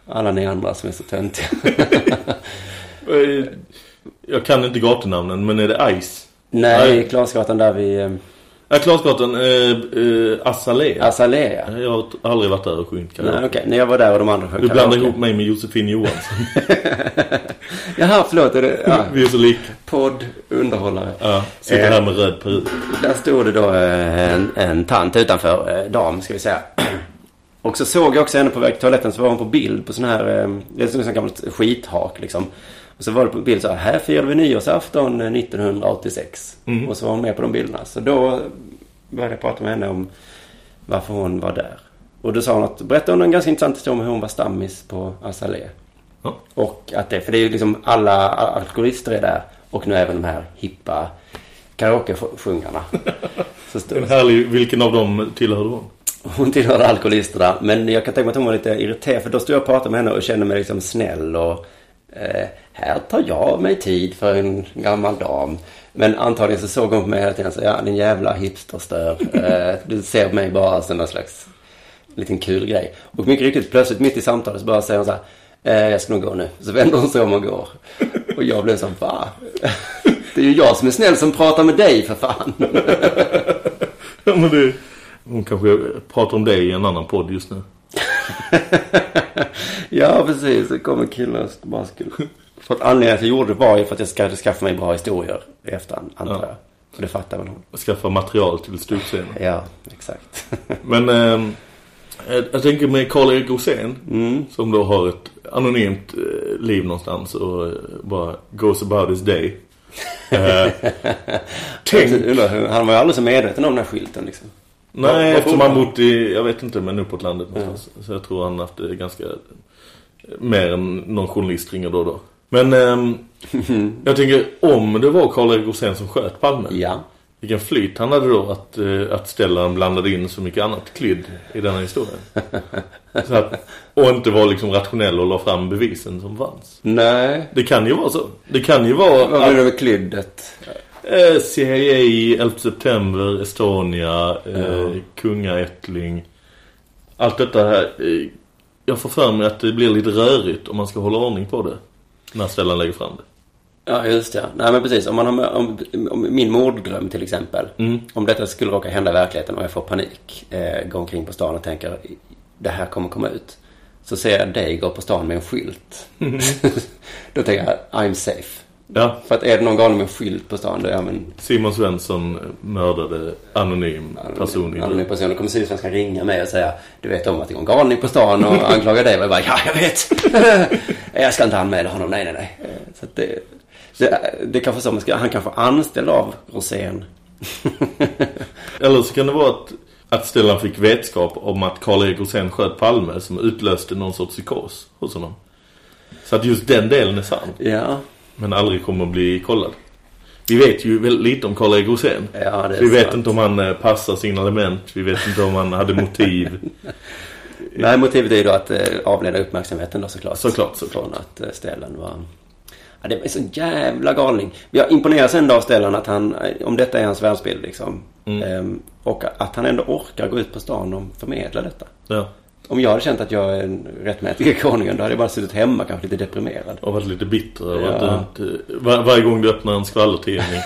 alla ni andra som är så töntiga. [LAUGHS] Jag kan inte gatunamnen, men är det Ice? Nej, Klasgatan där vi... Eh, Ja, Klasgatan, eh, eh, Azalea. Azalea. Jag har aldrig varit där och sjungit karaoke. Nej, okej. När jag var där och de andra sjöng Du blandar karaoke. ihop mig med Josefin Johansson. [LAUGHS] Jaha, förlåt. Är det, ja, Vi är så lika. podd, underhållare. Ja, sitter Eh. här med röd peruk. Där stod det då eh, en, en tant utanför, eh, dam ska vi säga. [CLEARS THROAT] Och så såg jag också henne på väg till toaletten så var hon på bild på sån här, eh, det är som en gammalt skithak liksom. Och så var det på bild så här, här firade vi nyårsafton eh, 1986. Mm. Och så var hon med på de bilderna. Så då började jag prata med henne om varför hon var där. Och då sa hon att, berättade hon en ganska intressant historia om hur hon var stammis på Azalea. Ja. Och att det, för det är ju liksom alla alkoholister är där. Och nu även de här hippa karaokesjungarna. [LAUGHS] En härlig, vilken av dem tillhör hon? hon tillhörde alkoholisterna. Men jag kan tänka mig att hon var lite irriterad. För då stod jag och pratade med henne och kände mig liksom snäll. Och eh, här tar jag mig tid för en gammal dam. Men antagligen så såg hon på mig hela tiden. Så, ja, din jävla hipsterstör. Eh, du ser mig bara som någon slags liten kul grej. Och mycket riktigt plötsligt mitt i samtalet så bara säger hon så här. Eh, jag ska nog gå nu. Så vänder hon sig om och går. Och jag blev så, va? Det är ju jag som är snäll som pratar med dig för fan. Ja, men det, hon kanske pratar om dig i en annan podd just nu. [LAUGHS] ja, precis. Det kommer killar som bara skulle... [LAUGHS] För att anledningen till att jag gjorde det var ju för att jag ska skaffa mig bra historier i efterhand, antar jag. Och det fattar väl hon. Skaffa material till stupscenen. Ja, exakt. [LAUGHS] Men ehm, jag, tänker med Karl-Erik Rosén Mm. som då har ett anonymt eh, liv någonstans och eh, bara goes about his day. Eh, [LAUGHS] tänk, Han var ju aldrig så medveten om den här skylten liksom. Nej, eftersom han bott i, jag vet inte, men uppåt landet någonstans. Så jag tror han haft det ganska mer än någon journalist ringer då och då. Men ehm, [LAUGHS] jag tänker, om det var Karl-Erik Rosén som sköt Palme. Ja. Vilken flyt han hade då att, eh, att Stellan blandade in så mycket annat klydd i denna historien. [LAUGHS] så att, och inte var liksom rationell och la fram bevisen som fanns. Nej. Det kan ju vara så. Det kan ju vara Vad menar du att med klyddet? eh, CIA, 11 september, Estonia, eh, kungaättling. Allt detta här. Jag får för mig att det blir lite rörigt om man ska hålla ordning på det. När Stellan lägger fram det. Ja, just det. Nej, men precis. Om, man har, om, om min morddröm till exempel. Mm. Om detta skulle råka hända i verkligheten och jag får panik. Eh, går omkring på stan och tänker det här kommer komma ut. Så ser jag dig gå på stan med en skylt. [LAUGHS] då tänker jag I'm safe. Ja. För att är det någon galning med en skylt på stan då är jag men Simon Svensson mördade anonym person i Anonym person. Då kommer Sydsvenskan ringa mig och säga Du vet om att det går en galning på stan och [LAUGHS] anklaga dig. Och jag bara, ja jag vet. [LAUGHS] jag ska inte anmäla honom. Nej, nej, nej. Så att det, det, det kanske så man ska, han kanske anställd av Rosén. [LAUGHS] Eller så kan det vara att, att Stellan fick vetskap om att Karl-Erik Rosén sköt Palme som utlöste någon sorts psykos hos honom. Så att just den delen är sann. Ja. Men aldrig kommer att bli kollad. Vi vet ju väldigt lite om Karl-Erik Rosén. Ja, Vi vet sant. inte om han eh, passar signalement. Vi vet inte om han hade motiv. [LAUGHS] Nej, motivet är ju då att eh, avleda uppmärksamheten då såklart. Såklart, såklart. Från att eh, Stellan var... Ja, det var en sån jävla galning. Jag imponeras ändå av Stellan att han, om detta är hans världsbild liksom. Mm. Ehm, och att han ändå orkar gå ut på stan och förmedla detta. Ja. Om jag hade känt att jag är en rättmätig konungen då hade jag bara suttit hemma kanske lite deprimerad. Och varit lite bitter över Ja. att du. Var, varje gång du öppnar en skvallertidning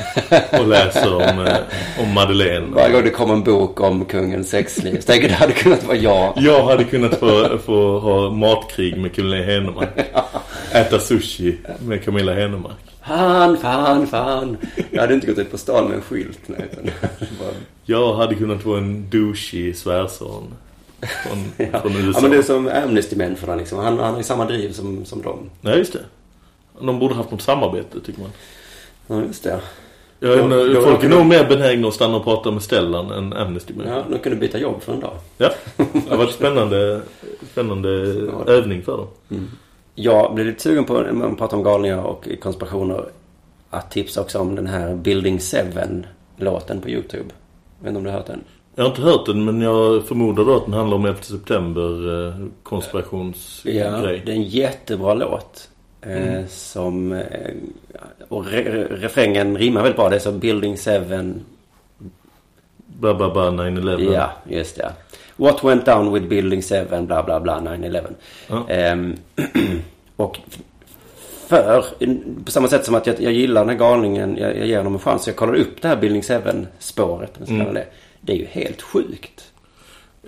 och läser om, eh, om Madeleine. Varje gång det kommer en bok om kungens sexliv så tänker det hade kunnat vara jag. Jag hade kunnat få, få ha matkrig med Camilla Henemark. [LAUGHS] Äta sushi med Camilla Henemark. Fan, fan, fan. Jag hade inte gått ut på stan med en skylt. Nej, utan [LAUGHS] bara... Jag hade kunnat vara en douchey svärson [LAUGHS] från, ja. från USA. ja, men det är som Amnesty-människorna liksom. Han, han har ju samma driv som, som dem. Nej, just det. De borde haft något samarbete, tycker man. Ja, just det. Jag vet inte, Då- då- folk är nog mer benägna att stanna och prata med Stellan än Amnesty. Ja, de kunde byta jobb för en dag. Ja, det har varit spännande, spännande övning för dem. Jag blev lite sugen på, när man pratar om galningar och konspirationer, att tipsa också om den här Building 7-låten på YouTube. Jag vet inte om du har hört den? Jag har inte hört den, men jag förmodar då att den handlar om 11 september eh, konspirationsgrej. Ja, det är en jättebra låt. Eh, Mm. Som... Eh, och re, re, refrängen rimmar väldigt bra. Det är så Building 7... Ba, ba, ba, 9-11. Ja, just det. What went down with Building 7, bla bla bla, 9-11. Ja. Ehm, [CLEARS THROAT] och för, på samma sätt som att jag, jag gillar den här galningen, jag, jag ger honom en chans. Jag kollar upp det här Building 7-spåret. Mm. Det. Det är ju helt sjukt.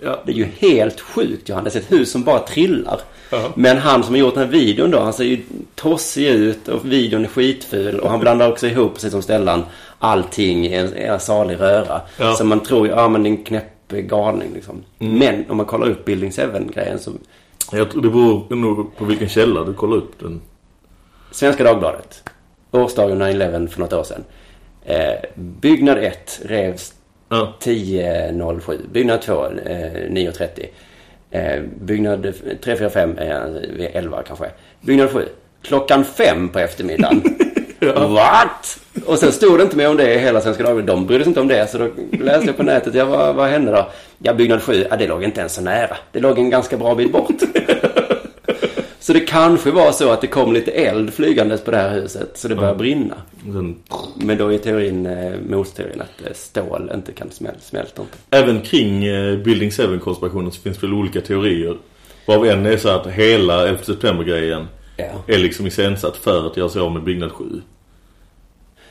Ja. Det är ju helt sjukt Johan. Det är ett hus som bara trillar. Ja. Men han som har gjort den här videon då, han ser ju tossig ut och videon är skitful. Och han blandar också ihop, precis som Stellan, allting i en, en salig röra. Ja. Så man tror ju, ja men det är en knäpp galning liksom. Mm. Men om man kollar upp Building 7-grejen så... Jag tror det beror nog på vilken källa du kollar upp den. Svenska Dagbladet. Årsdagen 9-11 för något år sedan. Eh, byggnad 1 revs Ja. 10.07. Byggnad 2 eh, 9.30. Eh, byggnad 3, 4, 5 är vid 11 kanske. Byggnad 7. Klockan 5 på eftermiddagen. [LAUGHS] What? Och sen stod det inte mer om det i hela Svenska Dagbladet. De brydde sig inte om det. Så då läste jag på nätet. Ja, vad, vad hände då? Ja, byggnad 7. Ja, det låg inte ens så nära. Det låg en ganska bra bit bort. [LAUGHS] Så det kanske var så att det kom lite eld flygandes på det här huset. Så det började brinna. Den, Men då är teorin, eh, motteorin att eh, stål inte kan smäl, smälta inte. även kring eh, Building 7-konspirationen så finns det väl olika teorier Varav en är så att hela 11 september-grejen Ja. är liksom iscensatt för att göra sig av med byggnad 7.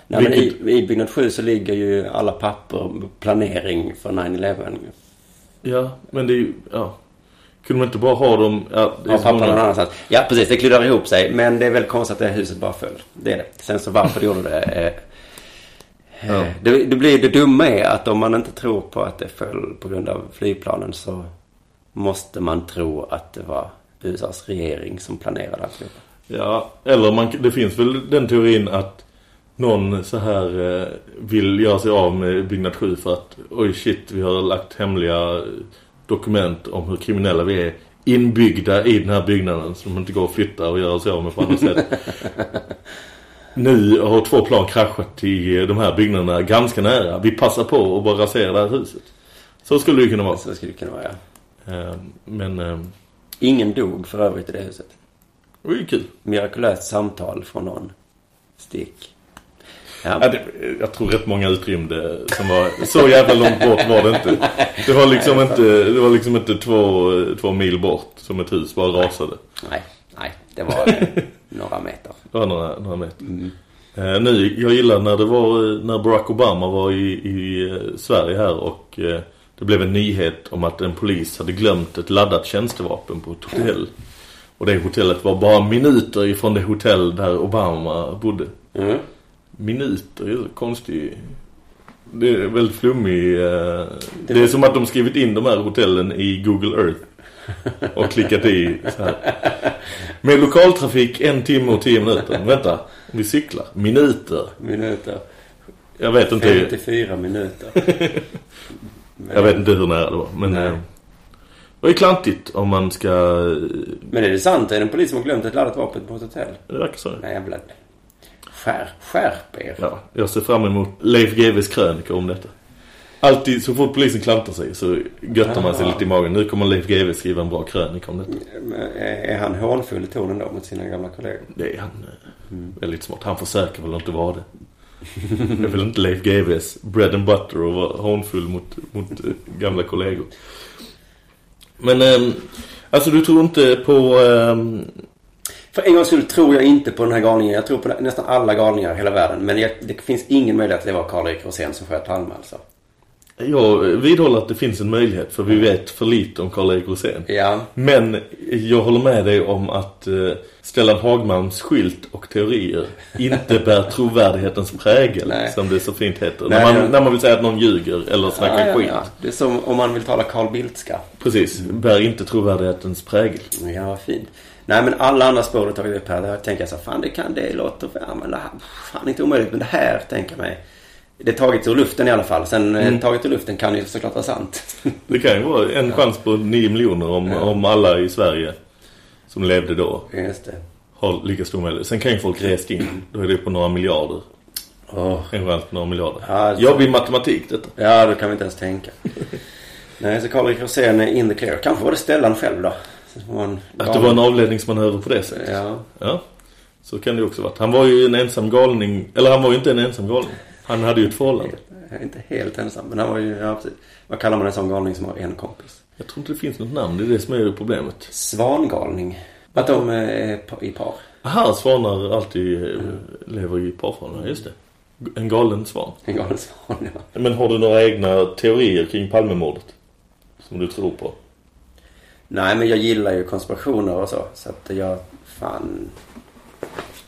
Nej, men Vilket- i, i byggnad 7 så ligger ju alla papper planering för 9-11. Ja, men det är ju... Ja. Kunde man inte bara ha dem... Ja, det Ja, många- någon annanstans. Ja, precis. Det kluddar ihop sig. Men det är väl konstigt att det huset bara föll. Det är det. Sen så varför det gjorde det... Eh, Ja. eh, det, det, blir, det dumma är att om man inte tror på att det föll på grund av flygplanen så måste man tro att det var USAs regering som planerade alltihop. Ja, eller man, det finns väl den teorin att någon så här eh, vill göra sig av med byggnad 7 för att oj shit, vi har lagt hemliga dokument om hur kriminella vi är inbyggda i den här byggnaden som inte går att flytta och göra sig av med på andra sätt. [LAUGHS] Nu har två plan kraschat i de här byggnaderna ganska nära. Vi passar på att bara rasera det här huset. Så skulle det kunna vara. Så skulle det kunna vara, ja. Eh, Men eh, Ingen dog för övrigt i det huset. det var ju kul. Mirakulöst samtal från någon. Stick. Ja. Jag tror rätt många utrymde som var så jävla långt bort var det inte. Det var liksom inte, det var liksom inte två, två mil bort som ett hus bara rasade. Nej, nej. Det var eh, några meter. Det var några, några meter. Eh, nu, jag gillar när det var när Barack Obama var i, i eh, Sverige här och eh, det blev en nyhet om att en polis hade glömt ett laddat tjänstevapen på ett hotell. Och det hotellet var bara minuter ifrån det hotell där Obama bodde. Mm. Minuter, det är konstigt. Det är väldigt flummig. eh, Det är som att de skrivit in de här hotellen i Google Earth. Och klickat i så här. Med lokaltrafik en timme och tio minuter. Vänta, vi cyklar. Minuter. Minuter. Jag vet inte. 54 minuter. [LAUGHS] Jag vet inte hur nära det var. Men Nej. eh, det ju klantigt om man ska... Men är det sant? Är det en polis som har glömt ett laddat vapen på ett hotell? Det verkar så. Nej, jävlar. Skär, skärp er. Ja, jag ser fram emot Leif GWs krönika om detta. Alltid, så fort polisen klantar sig så göttar man sig lite i magen. Nu kommer Leif GW skriva en bra krönika om detta. Är han hånfull i tonen då mot sina gamla kollegor? Det är han eh, väldigt smart. Han försöker väl inte vara det. Det är väl inte Leif GWs bread and butter och vara hånfull mot, mot eh, gamla kollegor. Men, ehm, alltså du tror inte på... För en gång skulle tror jag inte på den här galningen. Jag tror på nästan alla galningar i hela världen. Men jag, det finns ingen möjlighet att det var Karl-Erik Rosén som sköt Palme alltså. jag vidhåller att det finns en möjlighet för vi vet för lite om Karl-Erik Rosén. Ja. Men jag håller med dig om att eh, Stellan Hagmans skylt och teorier [LAUGHS] inte bär trovärdighetens prägel, Nej. som det så fint heter. Nej, när, man, ja. när man vill säga att någon ljuger eller snackar ja, skit. ja. Det är som om man vill tala Carl Bildtska. Precis, bär inte trovärdighetens prägel. Ja, vad fint. Nej, men alla andra spår du tagit upp här, där tänker jag så här, fan det kan, det låter, ja, men det här, fan inte omöjligt, men det här tänker jag mig. Det är taget ur luften i alla fall. Sen mm. taget ur luften kan ju såklart vara sant. Det kan ju vara en chans på 9 miljoner om, Ja. om alla i Sverige som levde då Just det. har lika stor möjlighet. Sen kan ju folk rest in. Då är det på några miljarder. Chans på några miljarder. Ja, det- Jag blir matematik detta. Ja, då kan vi inte ens tänka. [LAUGHS] Nej, så Karl-Erik Rosén är in the clear. Kanske var det Stellan själv då. Han Att det var en avledningsmanöver på det sättet. Ja. Ja, så kan det också vara. Han var ju en ensam galning. Eller han var ju inte en ensam galning. Han hade ju ett förhållande. Är inte helt ensam, men han var ju, ja precis. Vad kallar man en sån galning som har en kompis? Jag tror inte det finns något namn. Det är det som är problemet. Svangalning. Att de är pa- i par. Aha, svanar alltid eh, lever i parförhållanden. Just det. En galen svan. En galen svan, ja. Men har du några egna teorier kring Palmemordet? Som du tror på? Nej, men jag gillar ju konspirationer och så. Så att jag, fan...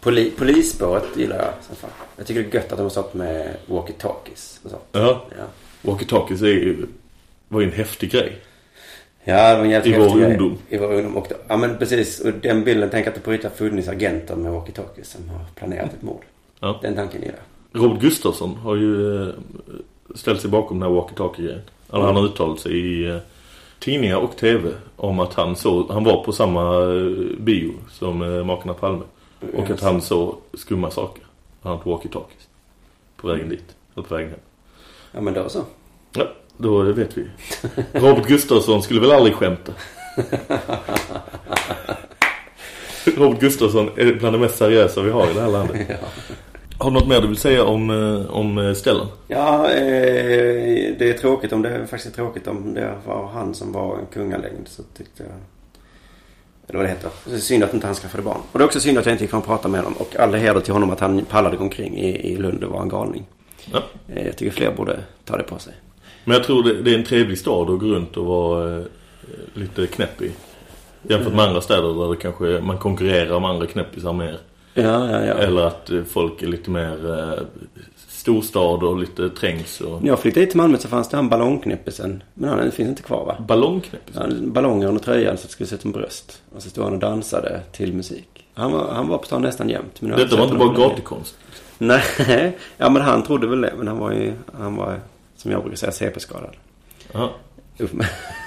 Poli, polisspåret gillar jag som fan. Jag tycker det är gött att de har stått med walkie-talkies och så. Ja. Ja. Walkie-talkies är ju, var ju en häftig grej. Ja, det var en jävligt I vår grej. ungdom. I vår ungdom. Och, ja, men precis. Och den bilden, tänk att det på riktigt har funnits agenter med walkie-talkies som har planerat ett mord. Ja. Den tanken gillar jag. Robert Gustafsson har ju eh, ställt sig bakom den här walkie-talkie-grejen. Eller han har uttalat sig i eh, tidningar och tv om att han så han var på samma eh, bio som eh, makarna Palme. Och att han så skumma saker. Han hade walkie-talkies. På vägen dit. Eller på vägen hem. Ja, men då så. Ja, då vet vi. Robert Gustafsson skulle väl aldrig skämta. [LAUGHS] Robert Gustafsson är bland det mest seriösa vi har i det här landet. Ja. Har du något mer du vill säga om, eh, om eh, Stellan? Ja, eh, det är tråkigt om det är faktiskt tråkigt om det var han som var en kungalängd så tyckte jag. Eller vad det heter. Det är synd att inte han skaffade barn. Och det är också synd att jag inte och prata med honom. Och all heder till honom att han pallade omkring i, i Lund och var en galning. Ja. Eh, Jag tycker fler borde ta det på sig. Men jag tror det, det är en trevlig stad att gå runt och vara eh, lite knäpp i. Jämfört med andra städer där det kanske man konkurrerar med andra knäppisar mer. Ja, ja, ja. Eller att eh, folk är lite mer eh, storstad och lite trängs. Och... När jag flyttade hit till Malmö så fanns det en ballongknäppisen. Men han finns inte kvar va? Ballongknäppisen? Ja, ballonger under tröjan så att det skulle se ut som bröst. Och så stod han och dansade till musik. Han var, han var på stan nästan jämt. Men Detta var inte bara gatukonst. Nej, [LAUGHS] ja men han trodde väl det. Men han var ju, han var som jag brukar säga CP-skadad. Ja.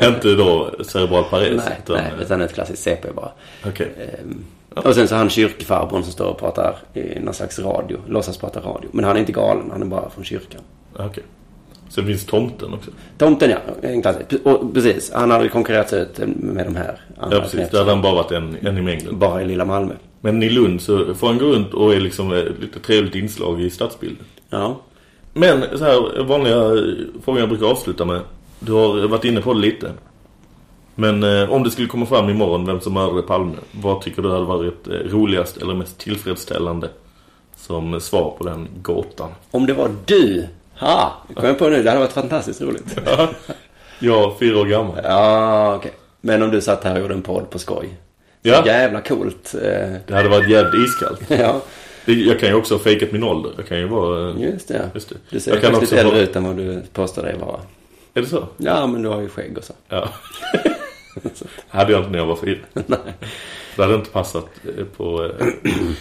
Inte då cerebral pares? [LAUGHS] Nej, utan, nej, utan ett klassiskt CP bara. Okej. Ehm, Och sen så han kyrkfarbrorn som står och pratar i någon slags radio. Låtsas prata radio. Men han är inte galen, han är bara från kyrkan. Okej. Sen finns tomten också. Tomten ja, en klassisk. Och precis, han hade konkurrerat ut med de här. Ja, precis. knep- Där hade han bara varit en, en i mängden. Bara i lilla Malmö. Men i Lund så får han gå runt och är liksom ett lite trevligt inslag i stadsbilden. Ja. Men så här vanliga frågor jag brukar avsluta med. Du har varit inne på det lite. Men eh, om det skulle komma fram imorgon vem som mördade Palme. Vad tycker du hade varit eh, roligast eller mest tillfredsställande som svar på den gåtan? Om det var du. Ha! Kom jag på nu. Det hade varit fantastiskt roligt. [LAUGHS] Ja, jag fyra år gammal. Ja, okej. Men om du satt här och gjorde en podd på skoj. Så Ja. Jävla coolt. Eh, Det hade varit jävligt iskallt. [LAUGHS] ja, Jag kan ju också ha fejkat min ålder. Jag kan ju vara... eh, just det. Just det. Du ser Jag kan faktiskt också äldre vara- ut än vad du påstår dig vara. Är det så? Ja, men du har ju skägg och så. Ja. [LAUGHS] hade jag inte när jag var fyra. Nej. Det hade inte passat eh, på... eh.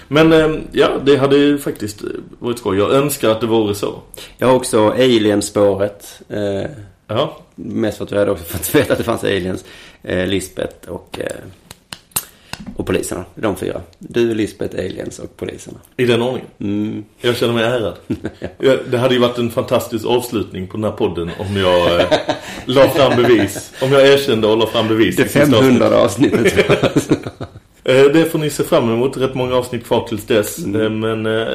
Men eh, ja, det hade ju faktiskt varit skoj. Jag önskar att det vore så. Jag har också Alien-spåret. Ja, mest för att jag hade också fått veta att det fanns aliens. Lisbeth och, och poliserna. De fyra. Du, Lisbeth, aliens och poliserna. i den ordningen. Mm. Jag känner mig ärad. [LAUGHS] Ja, Det hade ju varit en fantastisk avslutning på den här podden om jag eh, [LAUGHS] la fram bevis. Om jag erkände och la fram bevis. Det i sista 500 avsnittet. [LAUGHS] Eh, Det får ni se fram emot. Rätt många avsnitt kvar tills dess. Eh, Men eh,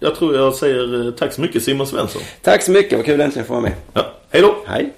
jag tror jag säger eh, tack så mycket Simon Svensson. Tack så mycket. Vad kul att äntligen få vara med. Ja, hej då! Hej.